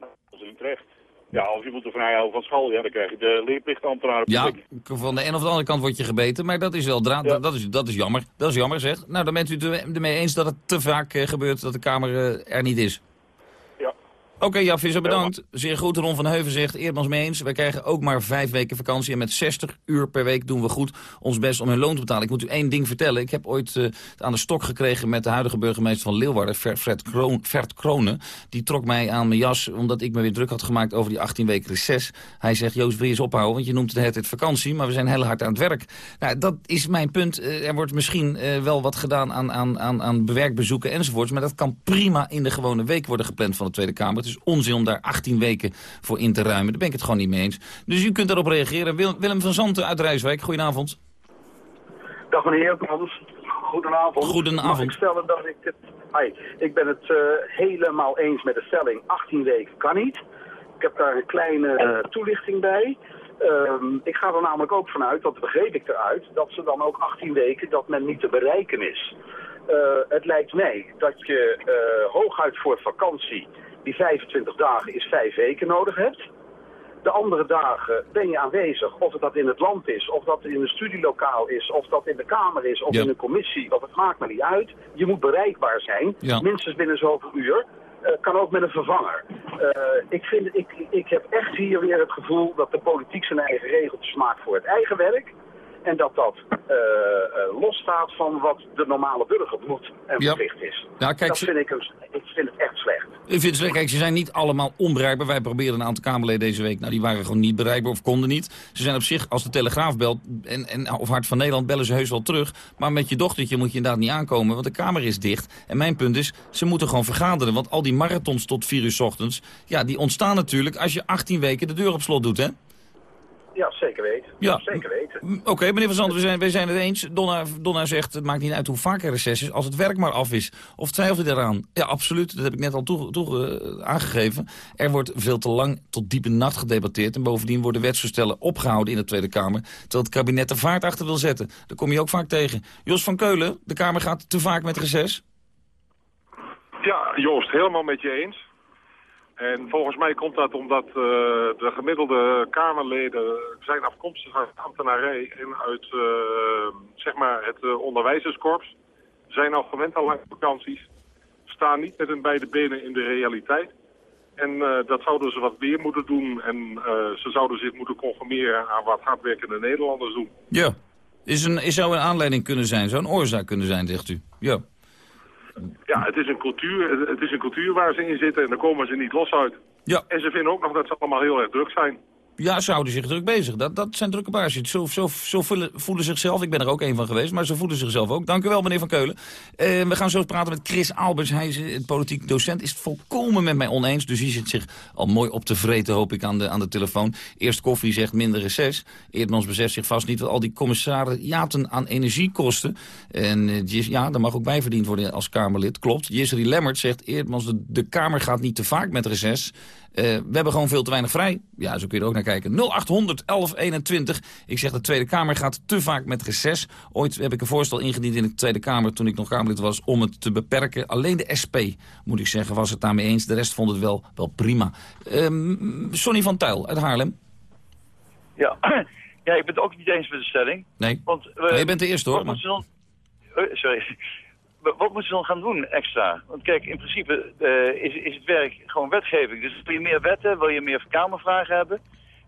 Speaker 24: Dat kon ze niet terecht. Ja, of je moet er vrij houden van school, ja, dan krijg je de leerplichtambtenaar op
Speaker 21: Ja, van de een of de andere kant word je gebeten, maar dat is wel draad, ja. dat, is, dat is jammer. Dat is jammer, zeg. Nou, dan bent u het ermee eens dat het te vaak uh, gebeurt dat de Kamer uh, er niet is. Oké, okay, ja, Visser, bedankt. Zeer goed, Ron van Heuven zegt, Eerdmans mee eens. Wij krijgen ook maar vijf weken vakantie en met 60 uur per week doen we goed ons best om hun loon te betalen. Ik moet u één ding vertellen. Ik heb ooit uh, aan de stok gekregen met de huidige burgemeester van Leeuwarden, Fred, Kroon, Fred Kronen. Die trok mij aan mijn jas omdat ik me weer druk had gemaakt over die 18 weken reces. Hij zegt, Joost, wil je eens ophouden, want je noemt het het vakantie, maar we zijn heel hard aan het werk. Nou, dat is mijn punt. Uh, er wordt misschien uh, wel wat gedaan aan, aan, aan, aan bewerkbezoeken enzovoorts, maar dat kan prima in de gewone week worden gepland van de Tweede Kamer. Het is onzin om daar 18 weken voor in te ruimen. Daar ben ik het gewoon niet mee eens. Dus u kunt daarop reageren. Willem van Zanten uit Rijswijk, goedenavond.
Speaker 25: Dag meneer Brans. Goedenavond.
Speaker 21: Goedenavond.
Speaker 25: Mag ik stellen dat ik het... Hi, ik ben het uh, helemaal eens met de stelling. 18 weken kan niet. Ik heb daar een kleine uh, toelichting bij. Um, ik ga er namelijk ook vanuit, dat begreep ik eruit, dat ze dan ook 18 weken dat men niet te bereiken is. Uh, het lijkt mij dat je hooguit voor vakantie die 25 dagen is vijf weken nodig hebt. De andere dagen ben je aanwezig, of het dat in het land is, of dat in een studielokaal is, of dat in de Kamer is, of
Speaker 21: Ja.
Speaker 25: in een commissie, of het maakt me niet uit. Je moet bereikbaar zijn,
Speaker 21: Ja.
Speaker 25: minstens binnen zoveel uur. Eh, kan ook met een vervanger. Eh, ik, vind, ik, ik heb echt hier weer het gevoel dat de politiek zijn eigen regeltjes maakt voor het eigen werk. En dat dat eh, losstaat van wat de normale burger moet en
Speaker 21: Ja.
Speaker 25: verplicht is.
Speaker 21: Ja, kijk,
Speaker 25: dat
Speaker 21: ze-
Speaker 25: vind ik, een, ik vind het echt slecht.
Speaker 21: Ik vind het slecht. Kijk, ze zijn niet allemaal onbereikbaar. Wij probeerden een aantal Kamerleden deze week. Nou, die waren gewoon niet bereikbaar of konden niet. Ze zijn op zich, als de Telegraaf belt, en, en, of Hart van Nederland, bellen ze heus wel terug. Maar met je dochtertje moet je inderdaad niet aankomen, want de Kamer is dicht. En mijn punt is, ze moeten gewoon vergaderen. Want al die marathons tot vier uur 's ochtends, ja, die ontstaan natuurlijk als je 18 weken de deur op slot doet, hè?
Speaker 25: Ja, zeker weten.
Speaker 21: Ja.
Speaker 25: Zeker weten.
Speaker 21: Oké, meneer Van Zandt, we zijn, we zijn het eens. Donna, Donna zegt, het maakt niet uit hoe vaak er reces is, als het werk maar af is. Of twijfelt u daaraan? Ja, absoluut. Dat heb ik net al toe, toe, eh, aangegeven. Er wordt veel te lang tot diep in de nacht gedebatteerd. En bovendien worden wetsvoorstellen opgehouden in de Tweede Kamer. Terwijl het kabinet er vaart achter wil zetten. Daar kom je ook vaak tegen. Jos van Keulen, de Kamer gaat te vaak met reces.
Speaker 26: Ja, Joost, helemaal met je eens. En volgens mij komt dat omdat eh, de gemiddelde Kamerleden zijn afkomstig uit ambtenarij en uit eh, zeg maar het eh, onderwijzerskorps. Zijn al gewend aan lange vakanties. Staan niet met hun beide benen in de realiteit. En dat zouden ze wat meer moeten doen. En ze zouden zich moeten conformeren aan wat hardwerkende Nederlanders doen.
Speaker 21: Ja. Is, een, is zou een aanleiding kunnen zijn, zou een oorzaak kunnen zijn, zegt u. Ja.
Speaker 26: Ja, het is een cultuur, het is een cultuur waar ze in zitten en daar komen ze niet los uit.
Speaker 21: Ja.
Speaker 26: En ze vinden ook nog dat ze allemaal heel erg druk zijn.
Speaker 21: Ja, ze houden zich druk bezig. Dat, dat zijn drukke baasjes. Zo, zo, zo voelen, voelen zichzelf. Ik ben er ook een van geweest, maar ze voelen zichzelf ook. Dank u wel, meneer Van Keulen. Eh, we gaan zo praten met Chris Albers. Hij is eh, politiek docent. Is het volkomen met mij oneens. Dus die zit zich al mooi op te vreten, hoop ik, aan de, aan de telefoon. Eerst koffie zegt minder reces. Eerdmans beseft zich vast niet wat al die commissariaten aan energie kosten. En eh, ja, daar mag ook bijverdiend worden als Kamerlid. Klopt. Jisri Lemmert zegt, Eerdmans, de, de Kamer gaat niet te vaak met reces. Eh, we hebben gewoon veel te weinig vrij. Ja, zo kun je er ook naar kijken. 0800 1121. Ik zeg, de Tweede Kamer gaat te vaak met reces. Ooit heb ik een voorstel ingediend in de Tweede Kamer... toen ik nog Kamerlid was, om het te beperken. Alleen de SP, moet ik zeggen, was het daarmee eens. De rest vond het wel, wel prima. Ehm, Sonny van Tuil uit Haarlem.
Speaker 27: Ja. ja, ik ben het ook niet eens met de stelling.
Speaker 21: Nee,
Speaker 27: Want, eh,
Speaker 21: Maar je bent de eerste, hoor,
Speaker 27: dan, Eh, sorry. Wat moeten ze dan gaan doen extra? Want kijk, in principe eh, is, is het werk gewoon wetgeving. Dus wil je meer wetten, wil je meer kamervragen hebben.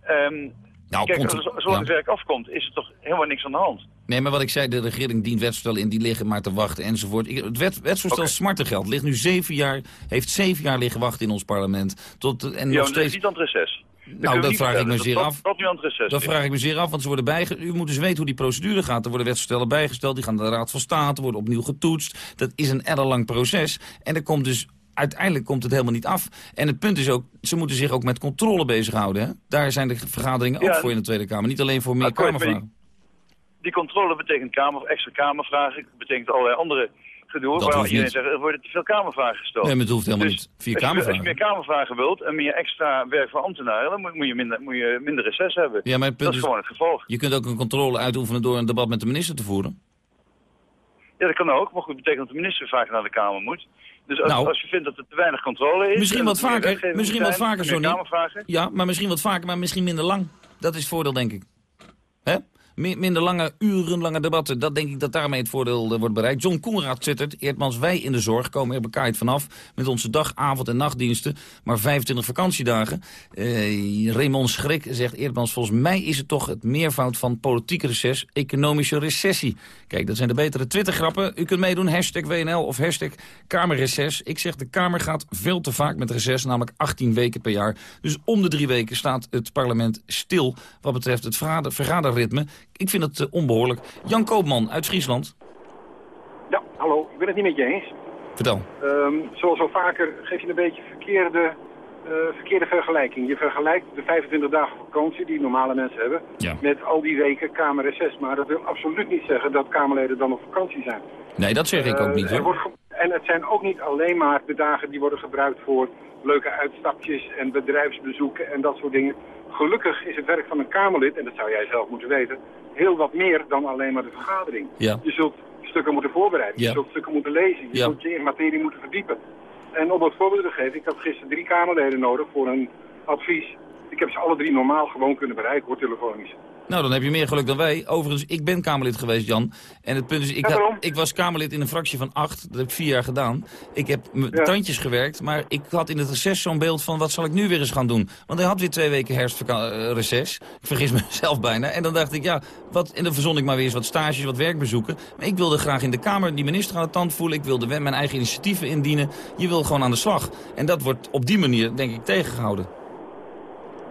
Speaker 27: Ehm,
Speaker 21: Nou,
Speaker 27: kijk, zo- zolang
Speaker 21: ja.
Speaker 27: het werk afkomt, is er toch helemaal niks aan de hand.
Speaker 21: Nee, maar wat ik zei, de regering dient wetsvoorstellen in, die liggen maar te wachten enzovoort. Ik, het wet, wetsvoorstel okay. smartengeld ligt nu zeven jaar, heeft zeven jaar liggen wachten in ons parlement. Tot, en
Speaker 27: ja,
Speaker 21: nog steeds...
Speaker 27: niet aan het reces.
Speaker 21: Nou, dat vraag ik me zeer af.
Speaker 27: Dat
Speaker 21: vraag ik me zeer af, want ze worden bijge... U moet dus weten hoe die procedure gaat. Er worden wetsvoorstellen bijgesteld, die gaan naar de Raad van State, worden opnieuw getoetst. Dat is een ellenlang proces. En er komt dus uiteindelijk komt het helemaal niet af. En het punt is ook, ze moeten zich ook met controle bezighouden. Hè? Daar zijn de vergaderingen ook voor in de Tweede Kamer. Niet alleen voor meer
Speaker 27: maar
Speaker 21: Kamervragen.
Speaker 27: Die controle betekent kamer, extra kamervragen, betekent allerlei andere gedoe.
Speaker 21: Dat
Speaker 27: waar
Speaker 21: hoeft
Speaker 27: iedereen
Speaker 21: niet.
Speaker 27: zegt, er worden te veel kamervragen gesteld.
Speaker 21: Nee, maar het hoeft helemaal
Speaker 27: Dus
Speaker 21: niet. Vier
Speaker 27: als je- Als je
Speaker 21: Kamervragen.
Speaker 27: meer kamervragen wilt en meer extra werk voor ambtenaren, dan moet, moet je, minder, moet je minder reces hebben.
Speaker 21: Ja, maar het punt
Speaker 27: dat is gewoon het gevolg.
Speaker 21: Je kunt ook een controle uitoefenen door een debat met de minister te voeren.
Speaker 27: Ja, dat kan ook, maar goed, dat betekent dat de minister vaak naar de Kamer moet. Dus als,
Speaker 21: Nou.
Speaker 27: als je vindt dat er te weinig controle is...
Speaker 21: Misschien
Speaker 27: en
Speaker 21: wat
Speaker 27: er
Speaker 21: vaker, misschien wat vaker,
Speaker 27: kamervragen.
Speaker 21: Ja, maar misschien wat vaker, maar misschien minder lang. Dat is het voordeel, denk ik. Hè? Mi- Minder lange, urenlange debatten. Dat denk ik dat daarmee het voordeel eh, wordt bereikt. John Koenraad twittert, Eertmans, wij in de zorg komen er bekaaid vanaf... met onze dag, avond en nachtdiensten, maar 25 vakantiedagen. Eh Raymond Schrik zegt, Eertmans, volgens mij is het toch het meervoud van politiek reces... economische recessie. Kijk, dat zijn de betere Twittergrappen. U kunt meedoen, hashtag WNL of hashtag Kamerreces. Ik zeg, de Kamer gaat veel te vaak met reces, namelijk 18 weken per jaar. Dus om de drie weken staat het parlement stil... wat betreft het vergader- vergaderritme. Ik vind het eh, onbehoorlijk. Jan Koopman uit Friesland.
Speaker 28: Ja, hallo. Ik ben het niet met je eens.
Speaker 21: Vertel.
Speaker 28: Ehm, zoals al vaker geef je een beetje verkeerde, eh, verkeerde vergelijking. Je vergelijkt de 25 dagen vakantie die normale mensen hebben...
Speaker 21: Ja.
Speaker 28: met al die weken kamerreces. Maar dat wil absoluut niet zeggen dat Kamerleden dan op vakantie zijn.
Speaker 21: Nee, dat zeg ik ook
Speaker 28: Eh,
Speaker 21: niet, hoor.
Speaker 28: en het zijn ook niet alleen maar de dagen die worden gebruikt voor leuke uitstapjes en bedrijfsbezoeken en dat soort dingen. Gelukkig is het werk van een Kamerlid, en dat zou jij zelf moeten weten, heel wat meer dan alleen maar de vergadering.
Speaker 21: Ja.
Speaker 28: Je zult stukken moeten voorbereiden,
Speaker 21: Ja.
Speaker 28: je zult stukken moeten lezen, je
Speaker 21: Ja.
Speaker 28: zult je in materie moeten verdiepen. En om het voorbeeld te geven, ik had gisteren drie Kamerleden nodig voor een advies. Ik heb ze alle drie normaal gewoon kunnen bereiken, hoor, telefonisch.
Speaker 21: Nou, dan heb je meer geluk dan wij. Overigens, ik ben Kamerlid geweest, Jan. En het punt is, ik, had- ik was Kamerlid in een fractie van acht. Dat heb ik vier jaar gedaan. Ik heb mijn
Speaker 28: Ja.
Speaker 21: tandjes gewerkt, maar ik had in het reces zo'n beeld van... wat zal ik nu weer eens gaan doen? Want hij had weer twee weken herfstreces. Ik vergis mezelf bijna. En dan dacht ik, ja, wat, en dan verzon ik maar weer eens wat stages, wat werkbezoeken. Maar ik wilde graag in de Kamer die minister aan de tand voelen. Ik wilde mijn eigen initiatieven indienen. Je wil gewoon aan de slag. En dat wordt op die manier, denk ik, tegengehouden.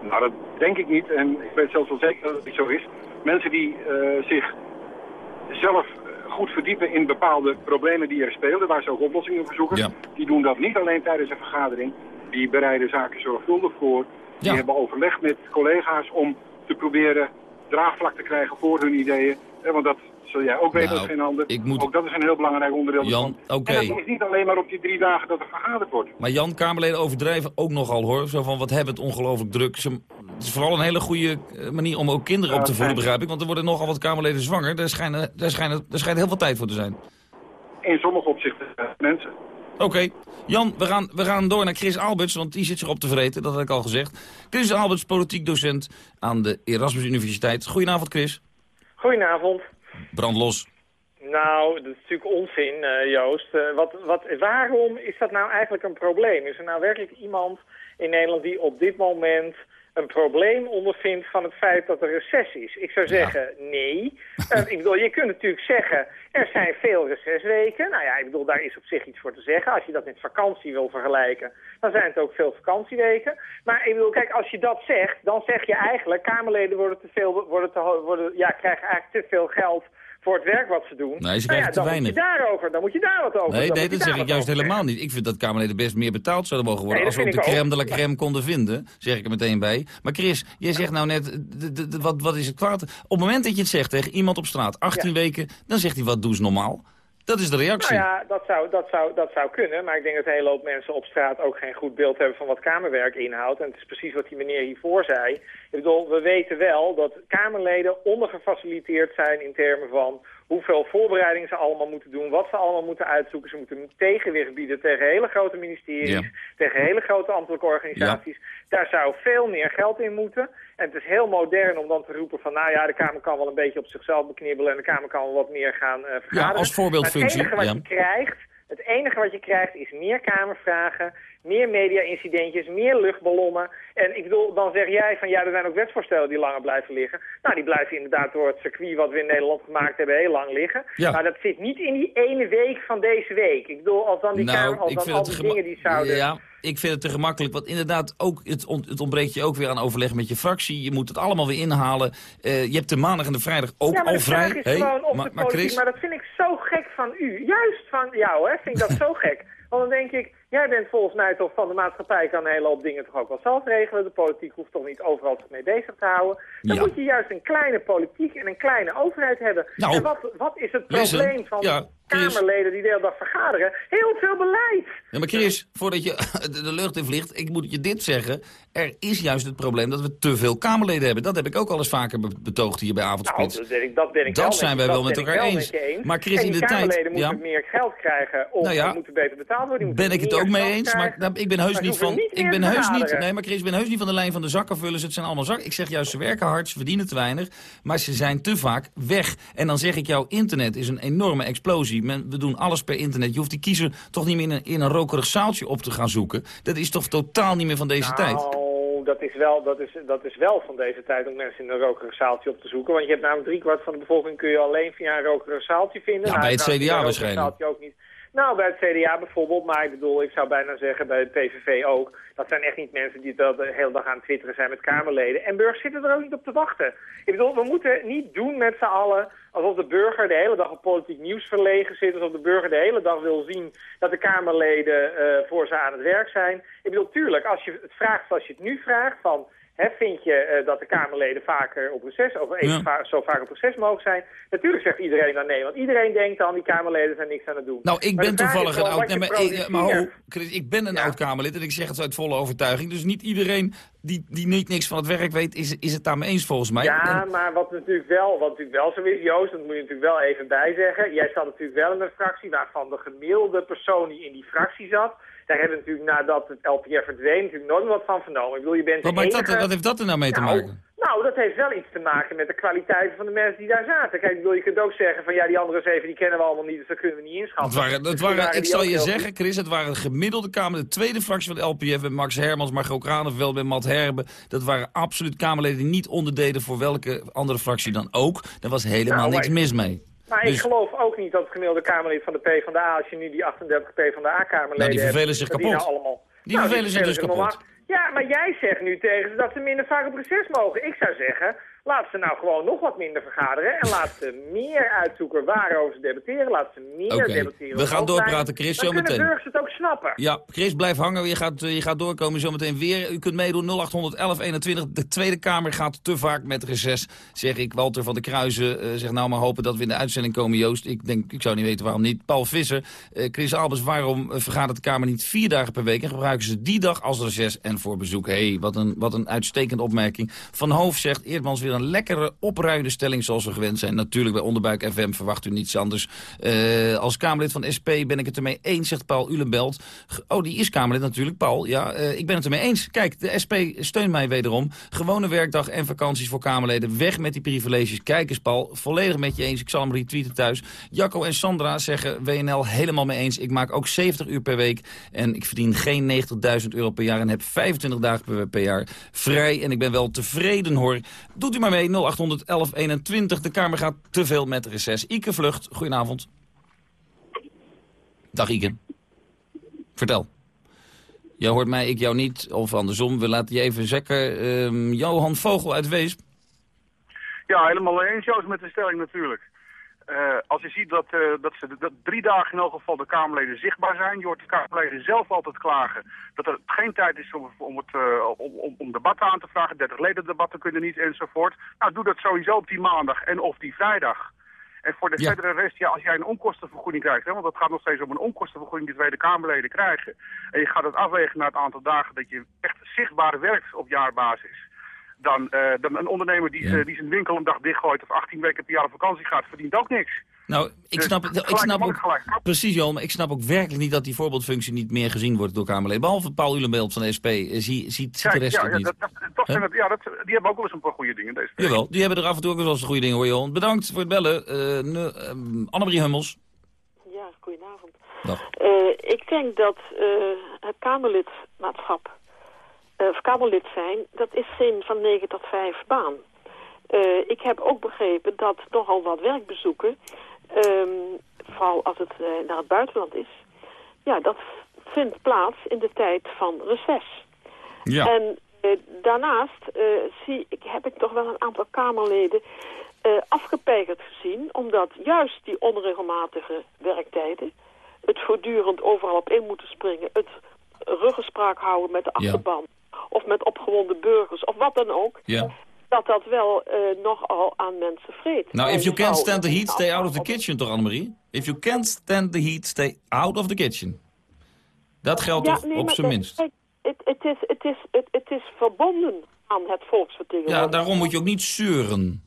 Speaker 28: Nou, dat denk ik niet. En ik weet zelfs wel zeker dat het niet zo is. Mensen die eh, zich zelf eh, goed verdiepen in bepaalde problemen die er spelen, waar ze ook oplossingen voor zoeken,
Speaker 21: Ja.
Speaker 28: die doen dat niet alleen tijdens een vergadering. Die bereiden zaken zorgvuldig voor. Die hebben overleg met collega's om te proberen draagvlak te krijgen voor hun ideeën. Want dat zul jij ook weten
Speaker 21: Nou,
Speaker 28: als geen ander.
Speaker 21: ik moet-
Speaker 28: Ook dat is een heel belangrijk onderdeel.
Speaker 21: Jan, oké.
Speaker 28: En dat is niet alleen maar op die drie dagen dat er vergaderd wordt.
Speaker 21: Maar Jan, Kamerleden overdrijven ook nogal hoor. Zo van, wat hebben het ongelooflijk druk. Ze- Het is vooral een hele goede eh, manier om ook kinderen op te voeden, begrijp ik. Want er worden nogal wat Kamerleden zwanger. Daar, schijnen, daar, schijnen, daar schijnt heel veel tijd voor te zijn.
Speaker 28: In sommige opzichten eh, mensen.
Speaker 21: Oké. Jan, we gaan, we gaan door naar Chris Alberts, want die zit zich op te vreten. Dat had ik al gezegd. Chris Alberts, politiek docent aan de Erasmus Universiteit. Goedenavond, Chris.
Speaker 29: Goedenavond.
Speaker 21: Brand los.
Speaker 29: Nou, dat is natuurlijk onzin, eh, Joost. Eh, wat, wat, waarom is dat nou eigenlijk een probleem? Is er nou werkelijk iemand in Nederland die op dit moment een probleem ondervindt van het feit dat er recess is? Ik zou zeggen, nee. Eh, ik bedoel, je kunt natuurlijk zeggen, er zijn veel recessweken. Nou ja, ik bedoel, daar is op zich iets voor te zeggen. Als je dat met vakantie wil vergelijken, dan zijn het ook veel vakantieweken. Maar ik bedoel, kijk, als je dat zegt, dan zeg je eigenlijk... Kamerleden worden te veel, worden te, worden, ja, krijgen eigenlijk te veel geld voor het werk wat ze doen.
Speaker 21: Nee, ze
Speaker 29: Nou ja,
Speaker 21: krijgen te
Speaker 29: dan
Speaker 21: weinig.
Speaker 29: moet je daarover, dan moet je daar wat over.
Speaker 21: Nee,
Speaker 29: dan
Speaker 21: nee dat zeg ik juist
Speaker 29: over
Speaker 21: helemaal niet. Ik vind dat Kamerleden best meer betaald zouden mogen worden...
Speaker 29: Nee,
Speaker 21: als we ook de crème
Speaker 29: ook.
Speaker 21: de la crème konden vinden, zeg ik er meteen bij. Maar Chris, jij zegt nou net, wat, wat is het kwaad? Op het moment dat je het zegt tegen iemand op straat, 18 weken... dan zegt hij, wat doe normaal? Dat is de reactie.
Speaker 29: Nou ja, dat zou, dat, zou, dat zou kunnen. Maar ik denk dat een hele hoop mensen op straat ook geen goed beeld hebben van wat Kamerwerk inhoudt. En het is precies wat die meneer hiervoor zei. Ik bedoel, we weten wel dat Kamerleden ondergefaciliteerd zijn in termen van hoeveel voorbereidingen ze allemaal moeten doen, wat ze allemaal moeten uitzoeken. Ze moeten tegenwicht bieden tegen hele grote ministeries,
Speaker 21: Ja.
Speaker 29: tegen hele grote ambtelijke organisaties. Daar zou veel meer geld in moeten. En het is heel modern om dan te roepen van, nou ja, de Kamer kan wel een beetje op zichzelf beknibbelen en de Kamer kan wel wat meer gaan eh vergaderen.
Speaker 21: als voorbeeldfunctie,
Speaker 29: Maar het enige wat
Speaker 21: ja.
Speaker 29: je krijgt, het enige wat je krijgt is meer Kamervragen, meer media-incidentjes, meer luchtballonnen. En ik bedoel, dan zeg jij van ja, er zijn ook wetsvoorstellen die langer blijven liggen. Nou, die blijven inderdaad door het circuit wat we in Nederland gemaakt hebben heel lang liggen.
Speaker 21: Ja.
Speaker 29: Maar dat zit niet in die ene week van deze week. Ik bedoel, als dan die
Speaker 21: Nou,
Speaker 29: Kamer, als dan al die dingen die zouden...
Speaker 21: Ja, ik vind het te gemakkelijk. Want inderdaad, ook, het, ont, het ontbreekt je ook weer aan overleg met je fractie. Je moet het allemaal weer inhalen. Eh, je hebt de maandag en de vrijdag ook
Speaker 29: ja,
Speaker 21: al vrij.
Speaker 29: is
Speaker 21: Hey,
Speaker 29: gewoon op
Speaker 21: maar,
Speaker 29: de
Speaker 21: maar Chris,
Speaker 29: maar dat vind ik zo gek van u. Juist van jou, hè, vind ik dat zo gek. Want dan denk ik, jij bent volgens mij toch van de maatschappij kan een hele hoop dingen toch ook wel zelf regelen. De politiek hoeft toch niet overal zich mee bezig te houden. Dan
Speaker 21: Ja.
Speaker 29: moet je juist een kleine politiek en een kleine overheid hebben.
Speaker 21: Nou,
Speaker 29: en wat, wat is het
Speaker 21: listen,
Speaker 29: probleem van
Speaker 21: ja, Chris.
Speaker 29: Kamerleden die de hele dag vergaderen? Heel veel beleid.
Speaker 21: Ja, maar Chris, voordat je de lucht in vliegt, ik moet je dit zeggen. Er is juist het probleem dat we te veel Kamerleden hebben. Dat heb ik ook al eens vaker be- betoogd hier bij
Speaker 29: Nou,
Speaker 21: Avondspits.
Speaker 29: dat ben ik, dat ben ik
Speaker 21: Dat
Speaker 29: wel
Speaker 21: zijn wij
Speaker 29: dat
Speaker 21: wel met elkaar eens. Maar Chris,
Speaker 29: en
Speaker 21: in de tijd-
Speaker 29: Kamerleden
Speaker 21: ja.
Speaker 29: moeten meer geld krijgen of
Speaker 21: Nou ja.
Speaker 29: moeten beter betaald worden. Die
Speaker 21: ben ik het ook mee eens, maar nou, ik ben heus
Speaker 29: Maar
Speaker 21: niet van.
Speaker 29: niet
Speaker 21: Ik ben heus niet. Nee, maar Chris, ik ben heus niet van de lijn van de zakkenvullers. Het zijn allemaal zak. Ik zeg juist, ze werken hard, ze verdienen te weinig, maar ze zijn te vaak weg. En dan zeg ik jou, internet is een enorme explosie. Men, we doen alles per internet. Je hoeft die kiezer toch niet meer in een, in een rokerig zaaltje op te gaan zoeken. Dat is toch totaal niet meer van deze tijd.
Speaker 29: Nou, dat is, wel, dat, is, dat is wel van deze tijd om mensen in een rokerig zaaltje op te zoeken. Want je hebt namelijk driekwart van de bevolking kun je alleen via een rokerig zaaltje vinden.
Speaker 21: Ja,
Speaker 29: Nou,
Speaker 21: bij het CDA waarschijnlijk.
Speaker 29: ook niet. Nou, bij het CDA bijvoorbeeld, maar ik bedoel, ik zou bijna zeggen bij het PVV ook. Dat zijn echt niet mensen die dat de hele dag aan het twitteren zijn met Kamerleden. En burgers zitten er ook niet op te wachten. Ik bedoel, we moeten niet doen met z'n allen alsof de burger de hele dag op politiek nieuws verlegen zit. Alsof de burger de hele dag wil zien dat de Kamerleden eh, voor ze aan het werk zijn. Ik bedoel, tuurlijk, als je het vraagt zoals je het nu vraagt, van... Vind je eh, dat de Kamerleden vaker op reces, of even
Speaker 21: Ja.
Speaker 29: va- zo vaak op reces mogen zijn? Natuurlijk zegt iedereen dan nee, want iedereen denkt dan die Kamerleden zijn niks aan het doen.
Speaker 21: Nou, ik
Speaker 29: Maar
Speaker 21: ben toevallig een oud... Nee, maar, ik, maar ho,
Speaker 29: produceert.
Speaker 21: Chris, ik ben een oud-Kamerlid en ik zeg het uit volle overtuiging. Dus niet iedereen die, die niet niks van het werk weet, is, is het daarmee eens volgens mij.
Speaker 29: Ja,
Speaker 21: En-
Speaker 29: maar wat natuurlijk, wel, wat natuurlijk wel zo is, Joost, dat moet je natuurlijk wel even bijzeggen. Jij zat natuurlijk wel in een fractie waarvan de gemiddelde persoon die in die fractie zat... daar hebben we natuurlijk nadat het LPR verdween natuurlijk nooit wat van vernomen. Ik bedoel, je bent
Speaker 21: wat, dat, wat heeft dat er nou mee te
Speaker 29: Nou,
Speaker 21: maken?
Speaker 29: Nou, dat heeft wel iets te maken met de kwaliteiten van de mensen die daar zaten. Kijk, ik bedoel, je kunt ook zeggen van ja, die andere zeven die kennen we allemaal niet, dus dat kunnen we niet inschatten.
Speaker 21: Het waren, het
Speaker 29: Misschien
Speaker 21: waren, ik zal je zeggen, Chris, het waren de gemiddelde Kamer, de tweede fractie van de LPF, met Max Hermans, Margot Kranenveld, met Matt Herbe. Dat waren absoluut Kamerleden die niet onderdeden voor welke andere fractie dan ook. Daar was helemaal
Speaker 29: Nou,
Speaker 21: niks mis mee.
Speaker 29: Maar ik
Speaker 21: Dus-
Speaker 29: geloof ook niet dat het gemiddelde Kamerlid van de PvdA, als je nu die 38 PvdA-Kamerleden
Speaker 21: Nou, die vervelen
Speaker 29: hebt,
Speaker 21: zich
Speaker 29: dat die
Speaker 21: kapot.
Speaker 29: nou allemaal...
Speaker 21: Die
Speaker 29: Nou,
Speaker 21: vervelen zich dus
Speaker 29: vervelen
Speaker 21: kapot.
Speaker 29: Ja, maar jij zegt nu tegen ze dat ze minder vaak op reces mogen. Ik zou zeggen, laat ze nou gewoon nog wat minder vergaderen en laat ze meer uitzoeken waarover ze debatteren. Laat ze meer
Speaker 21: Oké,
Speaker 29: debatteren.
Speaker 21: we gaan doorpraten, Chris,
Speaker 29: Dan
Speaker 21: zo
Speaker 29: kunnen burgers het ook snappen.
Speaker 21: Ja, Chris, blijf hangen. Je gaat, eh, je gaat doorkomen zometeen weer. U kunt meedoen 0811 21. De Tweede Kamer gaat te vaak met reces, zeg ik. Walter van der Kruijsen eh zeg nou maar hopen dat we in de uitzending komen, Joost. Ik denk, ik zou niet weten waarom niet. Paul Visser, eh, Chris Albers, waarom vergadert de Kamer niet vier dagen per week... en gebruiken ze die dag als reces en voor bezoek? Hé, hey, wat, een, wat een uitstekende opmerking. Van Hoofd zegt, Eerdmans weer een lekkere opruiende stelling zoals we gewend zijn. Natuurlijk bij Onderbuik FM verwacht u niets anders. Eh, als Kamerlid van SP ben ik het ermee eens, zegt Paul Ulenbelt. Oh, die is Kamerlid natuurlijk, Paul. Ja, eh, ik ben het ermee eens. Kijk, de SP steunt mij wederom. Gewone werkdag en vakanties voor Kamerleden. Weg met die privileges. Kijk eens, Paul. Volledig met je eens. Ik zal hem retweeten thuis. Jacco en Sandra zeggen WNL helemaal mee eens. Ik maak ook 70 uur per week. En ik verdien geen 90.000 euro per jaar. En heb 25 dagen per, per jaar vrij. En ik ben wel tevreden hoor. Doet u maar mee. 0800 1121. De Kamer gaat te veel met reces. Ike Vlucht, goedenavond. Dag Ike. Vertel. Jij hoort mij, ik jou niet. Of andersom, we laten je even zekken. Ehm, Johan Vogel uit Weesp.
Speaker 28: Ja, helemaal eens, Joost, met de stelling natuurlijk. Eh, als je ziet dat, eh, dat ze dat drie dagen in elk geval de Kamerleden zichtbaar zijn, je hoort de Kamerleden zelf altijd klagen dat er geen tijd is om, om, het, eh, om, om, debatten aan te vragen, 30 leden debatten kunnen niet enzovoort. Nou, doe dat sowieso op die maandag en of die vrijdag. En voor de
Speaker 21: Ja.
Speaker 28: verdere rest, ja, als jij een onkostenvergoeding krijgt, hè, want het gaat nog steeds om een onkostenvergoeding die Tweede Kamerleden krijgen, en je gaat het afwegen naar het aantal dagen dat je echt zichtbaar werkt op jaarbasis, dan, eh, dan een ondernemer die,
Speaker 21: Ja.
Speaker 28: die zijn winkel een dag dichtgooit of 18 weken per jaar op vakantie gaat, verdient ook niks.
Speaker 21: Nou, ik
Speaker 28: Dus
Speaker 21: snap, ik snap ook...
Speaker 28: gelijk.
Speaker 21: Precies, Johan, maar ik snap ook werkelijk niet dat die voorbeeldfunctie niet meer gezien wordt door Kamerleden. Behalve Paul Ulenbeeld van de SP, eh, zie, ziet, ziet de rest
Speaker 28: ja,
Speaker 21: het
Speaker 28: ja,
Speaker 21: niet.
Speaker 28: dat, dat, dat zijn
Speaker 21: Hè?
Speaker 28: het, ja dat, die hebben ook wel eens een paar goede dingen. Deze
Speaker 21: Jawel, die hebben er af en toe ook wel eens goede dingen hoor, Johan. Bedankt voor het bellen. Eh, nu, ehm, Annemarie Hummels.
Speaker 30: Ja, goedenavond. Eh, ik denk dat eh, het Kamerlidmaatschap, eh, of Kamerlid zijn, dat is geen van 9 tot 5 baan. Eh, ik heb ook begrepen dat nogal wat werkbezoeken, ehm, vooral als het eh, naar het buitenland is, ja, dat vindt plaats in de tijd van reces.
Speaker 21: Ja.
Speaker 30: En eh, daarnaast eh, zie, ik, heb ik toch wel een aantal Kamerleden eh afgepeigerd gezien, omdat juist die onregelmatige werktijden, het voortdurend overal op in moeten springen, het ruggespraak houden met de achterban, of met opgewonden burgers, of wat dan ook, dat dat wel eh, nogal aan mensen vreet.
Speaker 21: Nou, if you can't stand the heat, stay out of the kitchen, toch Annemarie? If you can't stand the heat, stay out of the kitchen. Dat geldt
Speaker 30: Ja,
Speaker 21: toch
Speaker 30: nee,
Speaker 21: op zijn minst?
Speaker 30: Het, is, het, is, het, het is verbonden aan het volksvertegenwoordiger.
Speaker 21: Ja, daarom moet je ook niet zeuren.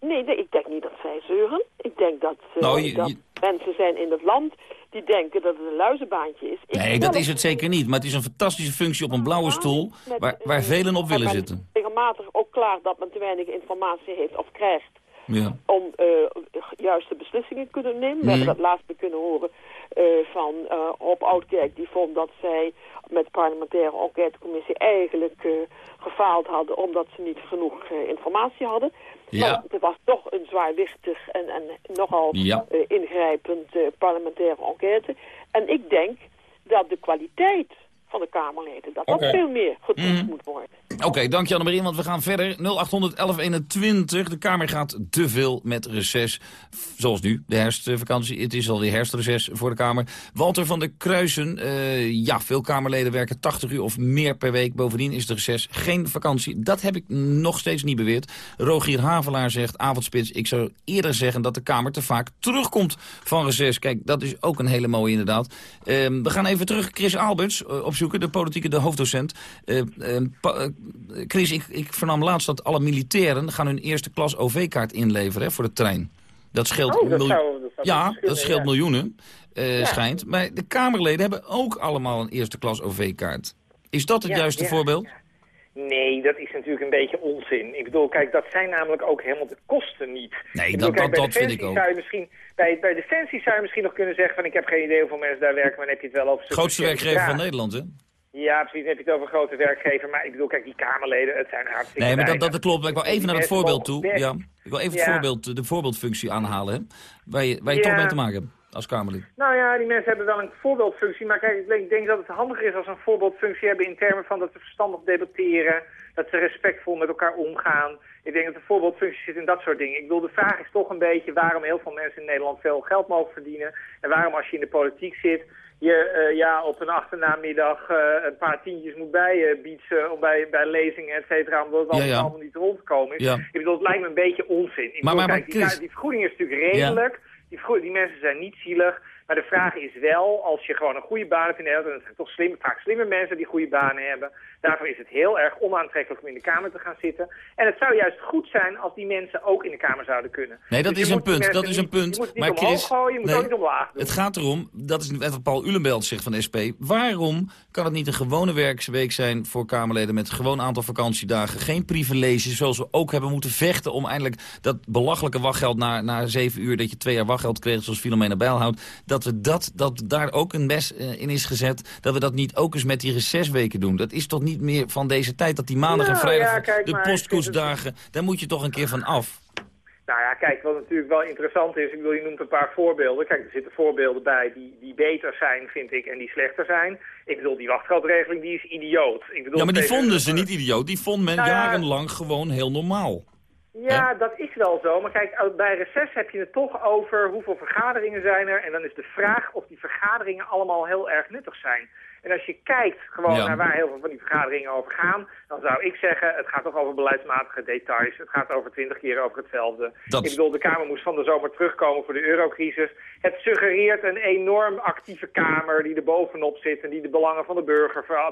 Speaker 30: Nee, nee, ik denk niet dat zij zeuren. Ik denk dat, eh,
Speaker 21: Nou, je-
Speaker 30: dat
Speaker 21: je-
Speaker 30: mensen zijn in het land die denken dat het een luizenbaantje is. Ik
Speaker 21: Nee, dat is het zeker niet. Maar het is een fantastische functie op een blauwe stoel... waar, waar velen op willen zitten.
Speaker 30: regelmatig ook klaar dat men te weinig informatie heeft of krijgt
Speaker 21: Ja.
Speaker 30: om eh, juiste beslissingen te kunnen nemen. We hebben dat laatst kunnen horen van uh, Rob Oudkerk. Die vond dat zij met de parlementaire enquêtecommissie eigenlijk eh, gefaald hadden... omdat ze niet genoeg eh, informatie hadden.
Speaker 21: Ja.
Speaker 30: Maar het was toch een zwaarwichtig en, en nogal
Speaker 21: Ja.
Speaker 30: eh, ingrijpend eh, parlementaire enquête. En ik denk dat de kwaliteit van de Kamerleden... dat
Speaker 21: Oké.
Speaker 30: dat veel meer getoetst
Speaker 21: Mhm.
Speaker 30: moet worden.
Speaker 21: Oké, dank je Annemarie, want we gaan verder. 0800 1121. De Kamer gaat te veel met reces. Zoals nu, de herfstvakantie. Het is alweer herfstreces voor de Kamer. Walter van der Kruisen. eh, ja, veel Kamerleden werken 80 uur of meer per week. Bovendien is de reces geen vakantie. Dat heb ik nog steeds niet beweerd. Rogier Havelaar zegt, avondspits, ik zou eerder zeggen dat de Kamer te vaak terugkomt van reces. Kijk, dat is ook een hele mooie inderdaad. Ehm, we gaan even terug Chris Alberts eh, de politieke, de hoofddocent. Eh, Chris, ik, ik vernam laatst dat alle militairen gaan hun eerste klas OV-kaart inleveren hè, voor de trein. Dat scheelt,
Speaker 29: Oh, dat
Speaker 21: miljoen-
Speaker 29: zou- dat zou
Speaker 21: ja, dat scheelt
Speaker 29: ja.
Speaker 21: miljoenen,
Speaker 29: Ja.
Speaker 21: schijnt. Maar de Kamerleden hebben ook allemaal een eerste klas OV-kaart. Is dat het
Speaker 29: Ja,
Speaker 21: juiste
Speaker 29: ja,
Speaker 21: voorbeeld?
Speaker 29: Nee, dat is natuurlijk een beetje onzin. Ik bedoel, kijk, dat zijn namelijk ook helemaal de kosten niet.
Speaker 21: Nee,
Speaker 29: ik
Speaker 21: dat-
Speaker 29: kijk,
Speaker 21: dat-
Speaker 29: bij
Speaker 21: dat vind ik ook.
Speaker 29: Zou je misschien, bij, bij Defensie zou je misschien nog kunnen zeggen van ik heb geen idee hoeveel mensen daar werken, maar dan heb je het wel over...
Speaker 21: Grootste werkgever van. Nederland, hè?
Speaker 29: Ja, precies, dan heb je het over grote werkgever. Maar ik bedoel, kijk, die Kamerleden, het zijn hartstikke
Speaker 21: Nee, maar dat, dat klopt. Ik wil even naar het voorbeeld toe. Ja, ik wil even het
Speaker 29: Ja.
Speaker 21: voorbeeld, de voorbeeldfunctie aanhalen. Hè? Waar je, waar je
Speaker 29: Ja.
Speaker 21: toch mee te maken hebt als Kamerlid.
Speaker 29: Nou ja, die mensen hebben wel een voorbeeldfunctie. Maar kijk, ik denk, dat het handiger is als ze een voorbeeldfunctie hebben in termen van dat ze verstandig debatteren. Dat ze respectvol met elkaar omgaan. Ik denk dat de voorbeeldfunctie zit in dat soort dingen. Ik bedoel, de vraag is toch een beetje waarom heel veel mensen in Nederland veel geld mogen verdienen. En waarom als je in de politiek zit, je eh, ja, op een achternamiddag eh, een paar tientjes moet bijbietsen om bij, bij lezingen, et cetera, omdat het
Speaker 21: Ja,
Speaker 29: allemaal,
Speaker 21: ja.
Speaker 29: allemaal niet rondgekomen is.
Speaker 21: Ja.
Speaker 29: Ik bedoel, het lijkt me een beetje onzin. Ik
Speaker 21: Maar-
Speaker 29: bedoel,
Speaker 21: maar-
Speaker 29: kijk,
Speaker 21: maar
Speaker 29: die,
Speaker 21: Chris-
Speaker 29: die vergoeding is natuurlijk redelijk. Die, die mensen zijn niet zielig. Maar de vraag is wel, als je gewoon een goede baan hebt in Nederland... en het zijn toch slim, vaak slimme mensen die goede banen hebben... daarvoor is het heel erg onaantrekkelijk om in de Kamer te gaan zitten. En het zou juist goed zijn als die mensen ook in de Kamer zouden kunnen.
Speaker 21: Nee, dat
Speaker 29: Dus
Speaker 21: is een punt. Dat is een
Speaker 29: niet-
Speaker 21: punt.
Speaker 29: Je moet het niet
Speaker 21: Maar
Speaker 29: omhoog
Speaker 21: Chris,
Speaker 29: gooien, je moet
Speaker 21: nee,
Speaker 29: ook niet omlaag doen.
Speaker 21: Het gaat erom, dat is net wat Paul Ulenbelt zegt van de SP. Waarom kan het niet een gewone werksweek zijn voor Kamerleden met een gewoon aantal vakantiedagen? Geen privileges zoals we ook hebben moeten vechten om eindelijk dat belachelijke wachtgeld na, na zeven uur dat je twee jaar wachtgeld kreeg zoals Filomena Bijlhout. Dat we dat, dat daar ook een mes eh, in is gezet. Dat we dat niet ook eens met die recesweken doen. Dat is toch niet meer van deze tijd dat die maandag en
Speaker 29: Nou,
Speaker 21: vrijdag
Speaker 29: ja,
Speaker 21: de postkoetsdagen, daar moet je toch een keer van af.
Speaker 29: Nou ja, kijk, wat natuurlijk wel interessant is, ik bedoel, je noemt een paar voorbeelden. Kijk, er zitten voorbeelden bij die, die beter zijn, vind ik, en die slechter zijn. Ik bedoel, die wachtgeldregeling, die is idioot. Ik bedoel,
Speaker 21: Ja, maar die vonden ze niet idioot. Die vond men
Speaker 29: Nou ja,
Speaker 21: jarenlang gewoon heel normaal.
Speaker 29: Ja, dat is wel zo. Maar kijk, bij reces heb je het toch over hoeveel vergaderingen zijn er. En dan is de vraag of die vergaderingen allemaal heel erg nuttig zijn. En als je kijkt gewoon
Speaker 21: Ja.
Speaker 29: naar waar heel veel van die vergaderingen over gaan... dan zou ik zeggen, het gaat toch over beleidsmatige details. Het gaat over twintig keer over hetzelfde.
Speaker 21: Dat-
Speaker 29: Ik bedoel, de Kamer moest van de zomer terugkomen voor de eurocrisis. Het suggereert een enorm actieve Kamer die er bovenop zit... en die de belangen van de burger eh,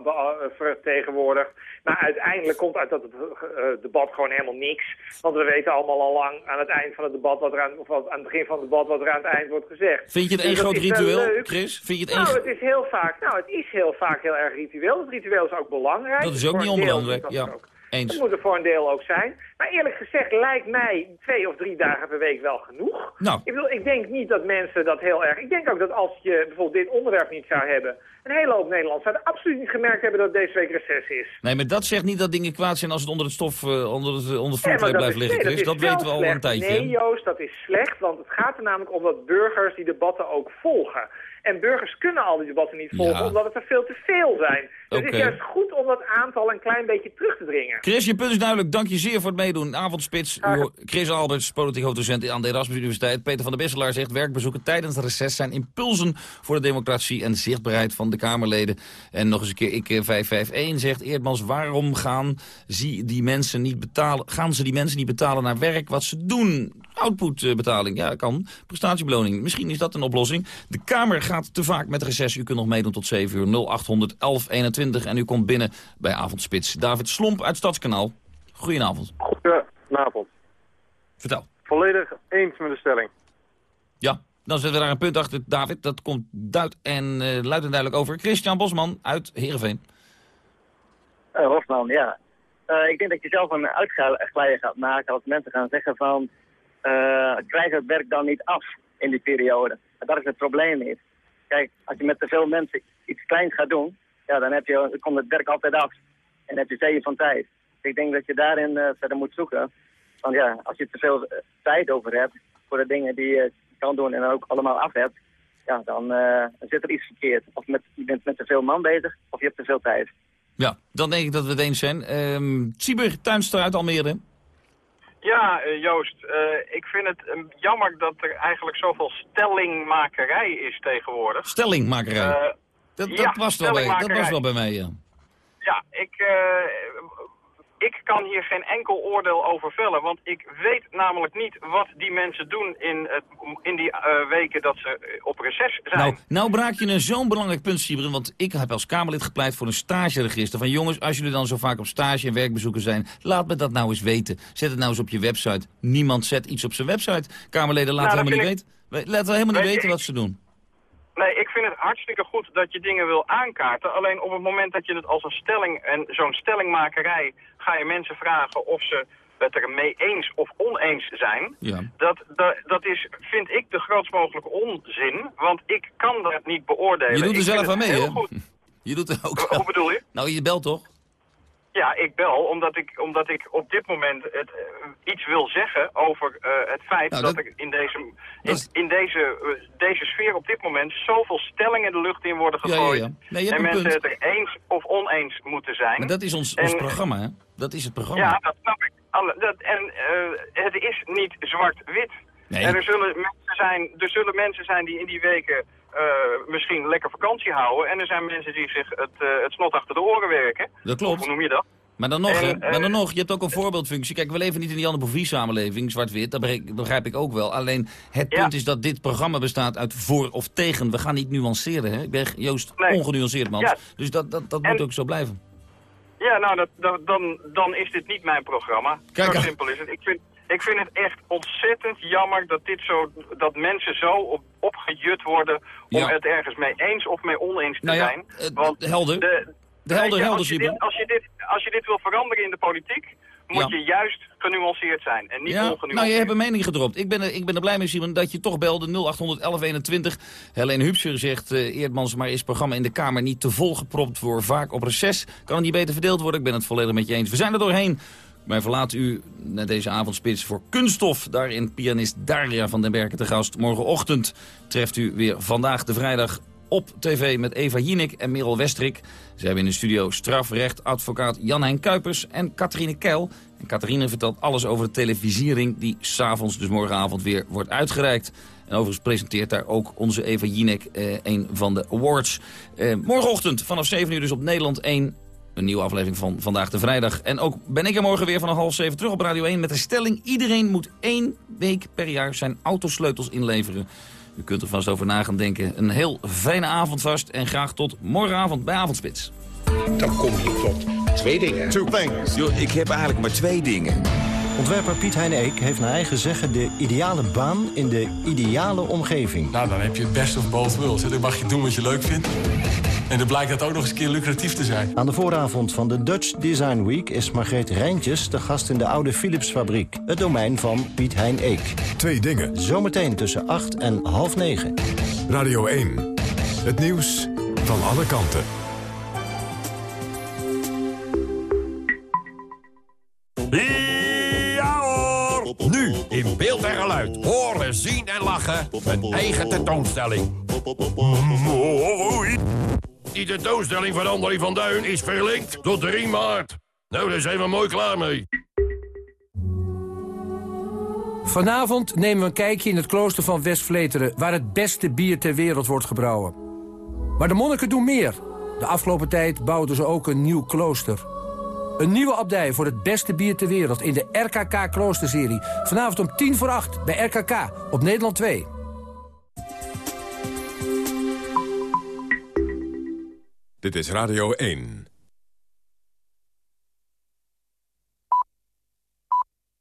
Speaker 29: vertegenwoordigt. Maar uiteindelijk komt uit dat eh, debat gewoon helemaal niks. Want we weten allemaal al lang aan het eind van het debat... Wat er aan, of aan het begin van het debat wat er aan het eind wordt gezegd.
Speaker 21: Vind je het
Speaker 29: Dus
Speaker 21: één
Speaker 29: dat
Speaker 21: groot ritueel. Chris? Vind je het
Speaker 29: Nou, het is heel vaak, nou, het is heel vaak heel erg ritueel. Het ritueel is ook belangrijk.
Speaker 21: Dat is ook niet onbelangrijk,
Speaker 29: dat
Speaker 21: ja.
Speaker 29: ook.
Speaker 21: Eens.
Speaker 29: Dat moet er voor een deel ook zijn. Maar eerlijk gezegd lijkt mij twee of drie dagen per week wel genoeg.
Speaker 21: Nou.
Speaker 29: Ik, bedoel, ik denk niet dat mensen dat heel erg... Ik denk ook dat als je bijvoorbeeld dit onderwerp niet zou hebben... een hele hoop Nederlanders zouden absoluut niet gemerkt hebben dat deze week recess is.
Speaker 21: Nee, maar dat zegt niet dat dingen kwaad zijn als het onder het stof, uh, onder het, onder het
Speaker 29: Ja,
Speaker 21: blijft
Speaker 29: is-
Speaker 21: liggen,
Speaker 29: nee,
Speaker 21: Chris. Dat,
Speaker 29: wel
Speaker 21: weten we al
Speaker 29: slecht.
Speaker 21: een tijdje.
Speaker 29: Nee, Joost, dat is slecht, want het gaat er namelijk om dat burgers die debatten ook volgen. En burgers kunnen al die debatten niet volgen,
Speaker 21: Ja.
Speaker 29: omdat het er veel te veel zijn. Dus het is juist goed om dat aantal een klein beetje terug te dringen.
Speaker 21: Chris, je punt is duidelijk. Dank je zeer voor het meedoen. Avondspits. Chris Alberts, politiek hoofddocent aan de Erasmus Universiteit. Peter van der Besselaar zegt werkbezoeken tijdens het reces zijn impulsen voor de democratie en zichtbaarheid van de Kamerleden. En nog eens een keer, ik eh, 551 zegt Eerdmans, waarom gaan, ze die mensen niet betalen, gaan ze die mensen niet betalen naar werk wat ze doen? Outputbetaling, ja kan. Prestatiebeloning, misschien is dat een oplossing. De Kamer gaat te vaak met reces. U kunt nog meedoen tot 7 uur 0800 1121 en u komt binnen bij Avondspits. David Slomp uit Stadskanaal. Goedenavond.
Speaker 31: Goedenavond.
Speaker 21: Vertel.
Speaker 31: Volledig eens met de stelling.
Speaker 21: Ja, dan zetten we daar een punt achter, David. Dat komt duid en eh, luid en duidelijk over. Christian Bosman uit Heerenveen.
Speaker 32: Eh, Hofman, ja. Eh, ik denk dat je zelf een uitglijder gaat maken als mensen gaan zeggen van... eh krijg het werk dan niet af in die periode. En dat is het probleem niet. Kijk, als je met te veel mensen iets kleins gaat doen... ja, dan, heb je, komt het werk altijd af. En heb je zeeën van tijd. Dus ik denk dat je daarin eh, verder moet zoeken. Want ja, als je te veel eh, tijd over hebt voor de dingen die je kan doen en ook allemaal af hebt... ja, dan eh, zit er iets verkeerd. Of met, je bent met te veel man bezig, of je hebt te veel tijd.
Speaker 21: Ja, dan denk ik dat we het eens zijn. Ehm Sieber Tuinstra uit Almere.
Speaker 33: Ja, eh, Joost, eh, ik vind het eh, jammer dat er eigenlijk zoveel stellingmakerij is tegenwoordig.
Speaker 21: Stellingmakerij. Dat, dat,
Speaker 33: ja,
Speaker 21: was wel bij, dat was wel bij mij, ja.
Speaker 33: Ja, ik, ik kan hier geen enkel oordeel over vellen, want ik weet namelijk niet wat die mensen doen in, het, in die eh, weken dat ze eh, op reces zijn.
Speaker 21: Nou, nou braak je een zo'n belangrijk punt, Sieberen. Want ik heb als Kamerlid gepleit voor een stageregister. Van jongens, als jullie dan zo vaak op stage en werkbezoeken zijn... laat me dat nou eens weten. Zet het nou eens op je website. Niemand zet iets op zijn website. Kamerleden laten
Speaker 33: Nou,
Speaker 21: helemaal niet weten. Laten we helemaal niet weten wat ze doen.
Speaker 33: Vind het hartstikke goed dat je dingen wil aankaarten. Alleen op het moment dat je het als een stelling en zo'n stellingmakerij ga je mensen vragen of ze het er mee eens of oneens zijn.
Speaker 21: Ja.
Speaker 33: Dat, dat, dat is, vind ik, de grootst mogelijke onzin. Want ik kan dat niet beoordelen.
Speaker 21: Je doet er zelf aan mee, hè?
Speaker 33: goed.
Speaker 21: Je doet er ook
Speaker 33: Hoe bedoel je?
Speaker 21: Nou, je belt toch?
Speaker 33: Ja, ik bel omdat ik, omdat ik op dit moment het, eh, iets wil zeggen over eh, het feit
Speaker 21: Nou,
Speaker 33: dat,
Speaker 21: dat-
Speaker 33: er in, deze, in, in deze, eh, deze sfeer op dit moment zoveel stellingen de lucht in worden
Speaker 21: Ja, ja,
Speaker 33: gegooid.
Speaker 21: ja. Nee, je hebt
Speaker 33: en mensen het er eens of oneens moeten zijn.
Speaker 21: Maar dat is ons, ons programma, hè? Dat is het programma.
Speaker 33: Ja, dat snap ik. En het is niet zwart-wit.
Speaker 21: Nee.
Speaker 33: En er zullen, mensen zijn, er zullen mensen zijn die in die weken eh, misschien lekker vakantie houden. En er zijn mensen die zich het, eh, het snot achter de oren werken.
Speaker 21: Dat klopt.
Speaker 33: Hoe noem je dat?
Speaker 21: Maar dan nog,
Speaker 33: En, eh,
Speaker 21: maar dan nog, je hebt ook een voorbeeldfunctie. Kijk, we leven niet in die Anne Bovie-samenleving, zwart-wit. Dat begrijp, ik ook wel. Alleen, het punt is dat dit programma bestaat uit voor of tegen. We gaan niet nuanceren, hè? Ik ben Joost
Speaker 33: Nee.
Speaker 21: ongenuanceerd, man.
Speaker 33: Ja.
Speaker 21: Dus dat, dat, dat
Speaker 33: En-
Speaker 21: moet ook zo blijven.
Speaker 33: Ja, nou, dat, dat- dan, dan is dit niet mijn programma.
Speaker 21: Kijk
Speaker 33: zo simpel is het. Ik vind, ik vind het echt ontzettend jammer dat, dit zo, dat mensen zo op, opgejut worden om
Speaker 21: Ja.
Speaker 33: het ergens mee eens of mee oneens te
Speaker 21: Nou ja,
Speaker 33: zijn.
Speaker 21: eh,
Speaker 33: Want
Speaker 21: helder.
Speaker 33: De,
Speaker 21: De helder,
Speaker 33: je,
Speaker 21: helder,
Speaker 33: als, je dit, als, je dit, als je dit wil veranderen in de politiek, moet
Speaker 21: Ja.
Speaker 33: je juist genuanceerd zijn en niet
Speaker 21: Ja,
Speaker 33: ongenuanceerd.
Speaker 21: nou, je hebt een mening gedropt. Ik ben er, ik ben er blij mee, Simon, dat je toch belde 0800 1121. Helene Hupser zegt, eh Eerdmans, maar is het programma in de Kamer niet te vol gepropt voor vaak op reces? Kan het niet beter verdeeld worden? Ik ben het volledig met je eens. We zijn er doorheen. Maar verlaat u naar deze avondspits voor kunststof. Daarin pianist Daria van den Berken te gast. Morgenochtend treft u weer vandaag de vrijdag op tv met Eva Jinek en Merel Westrik. Ze hebben in de studio strafrechtadvocaat Jan-Hein Kuipers en Catharine Keil. En Catharine vertelt alles over de televisiering die s'avonds, dus morgenavond, weer wordt uitgereikt. En overigens presenteert daar ook onze Eva Jinek eh, een van de awards. Eh, morgenochtend vanaf 7 uur dus op Nederland 1. Een nieuwe aflevering van Vandaag de Vrijdag. En ook ben ik er morgen weer vanaf half zeven terug op Radio 1 met de stelling... iedereen moet één week per jaar zijn autosleutels inleveren. U kunt er vast over na gaan denken. Een heel fijne avond vast en graag tot morgenavond bij Avondspits.
Speaker 34: Dan kom je tot twee dingen.
Speaker 35: Two things. Yo, ik heb eigenlijk maar twee dingen.
Speaker 36: Ontwerper Piet Hein Eek heeft naar eigen zeggen de ideale baan in de ideale omgeving.
Speaker 37: Nou, dan heb je het best of both worlds. Dan mag je doen wat je leuk vindt.
Speaker 38: En dan blijkt dat ook nog eens een keer lucratief te zijn.
Speaker 36: Aan de vooravond van de Dutch Design Week is Margreet Rijntjes de gast in de oude Philipsfabriek. Het domein van Piet Hein Eek.
Speaker 1: Twee dingen.
Speaker 36: Zometeen tussen 8 en half 9.
Speaker 1: Radio 1. Het nieuws van alle kanten.
Speaker 39: Ja hoor! Nu in beeld en geluid. Horen, zien en lachen. Een eigen tentoonstelling. Mooi! Die tentoonstelling van André van Duin is verlinkt tot 3 maart. Nou, daar zijn we mooi klaar mee.
Speaker 40: Vanavond nemen we een kijkje in het klooster van West-Vleteren... waar het beste bier ter wereld wordt gebrouwen. Maar de monniken doen meer. De afgelopen tijd bouwden ze ook een nieuw klooster. Een nieuwe abdij voor het beste bier ter wereld in de RKK Kloosterserie. Vanavond om tien voor acht bij RKK op Nederland 2.
Speaker 1: Dit is Radio 1.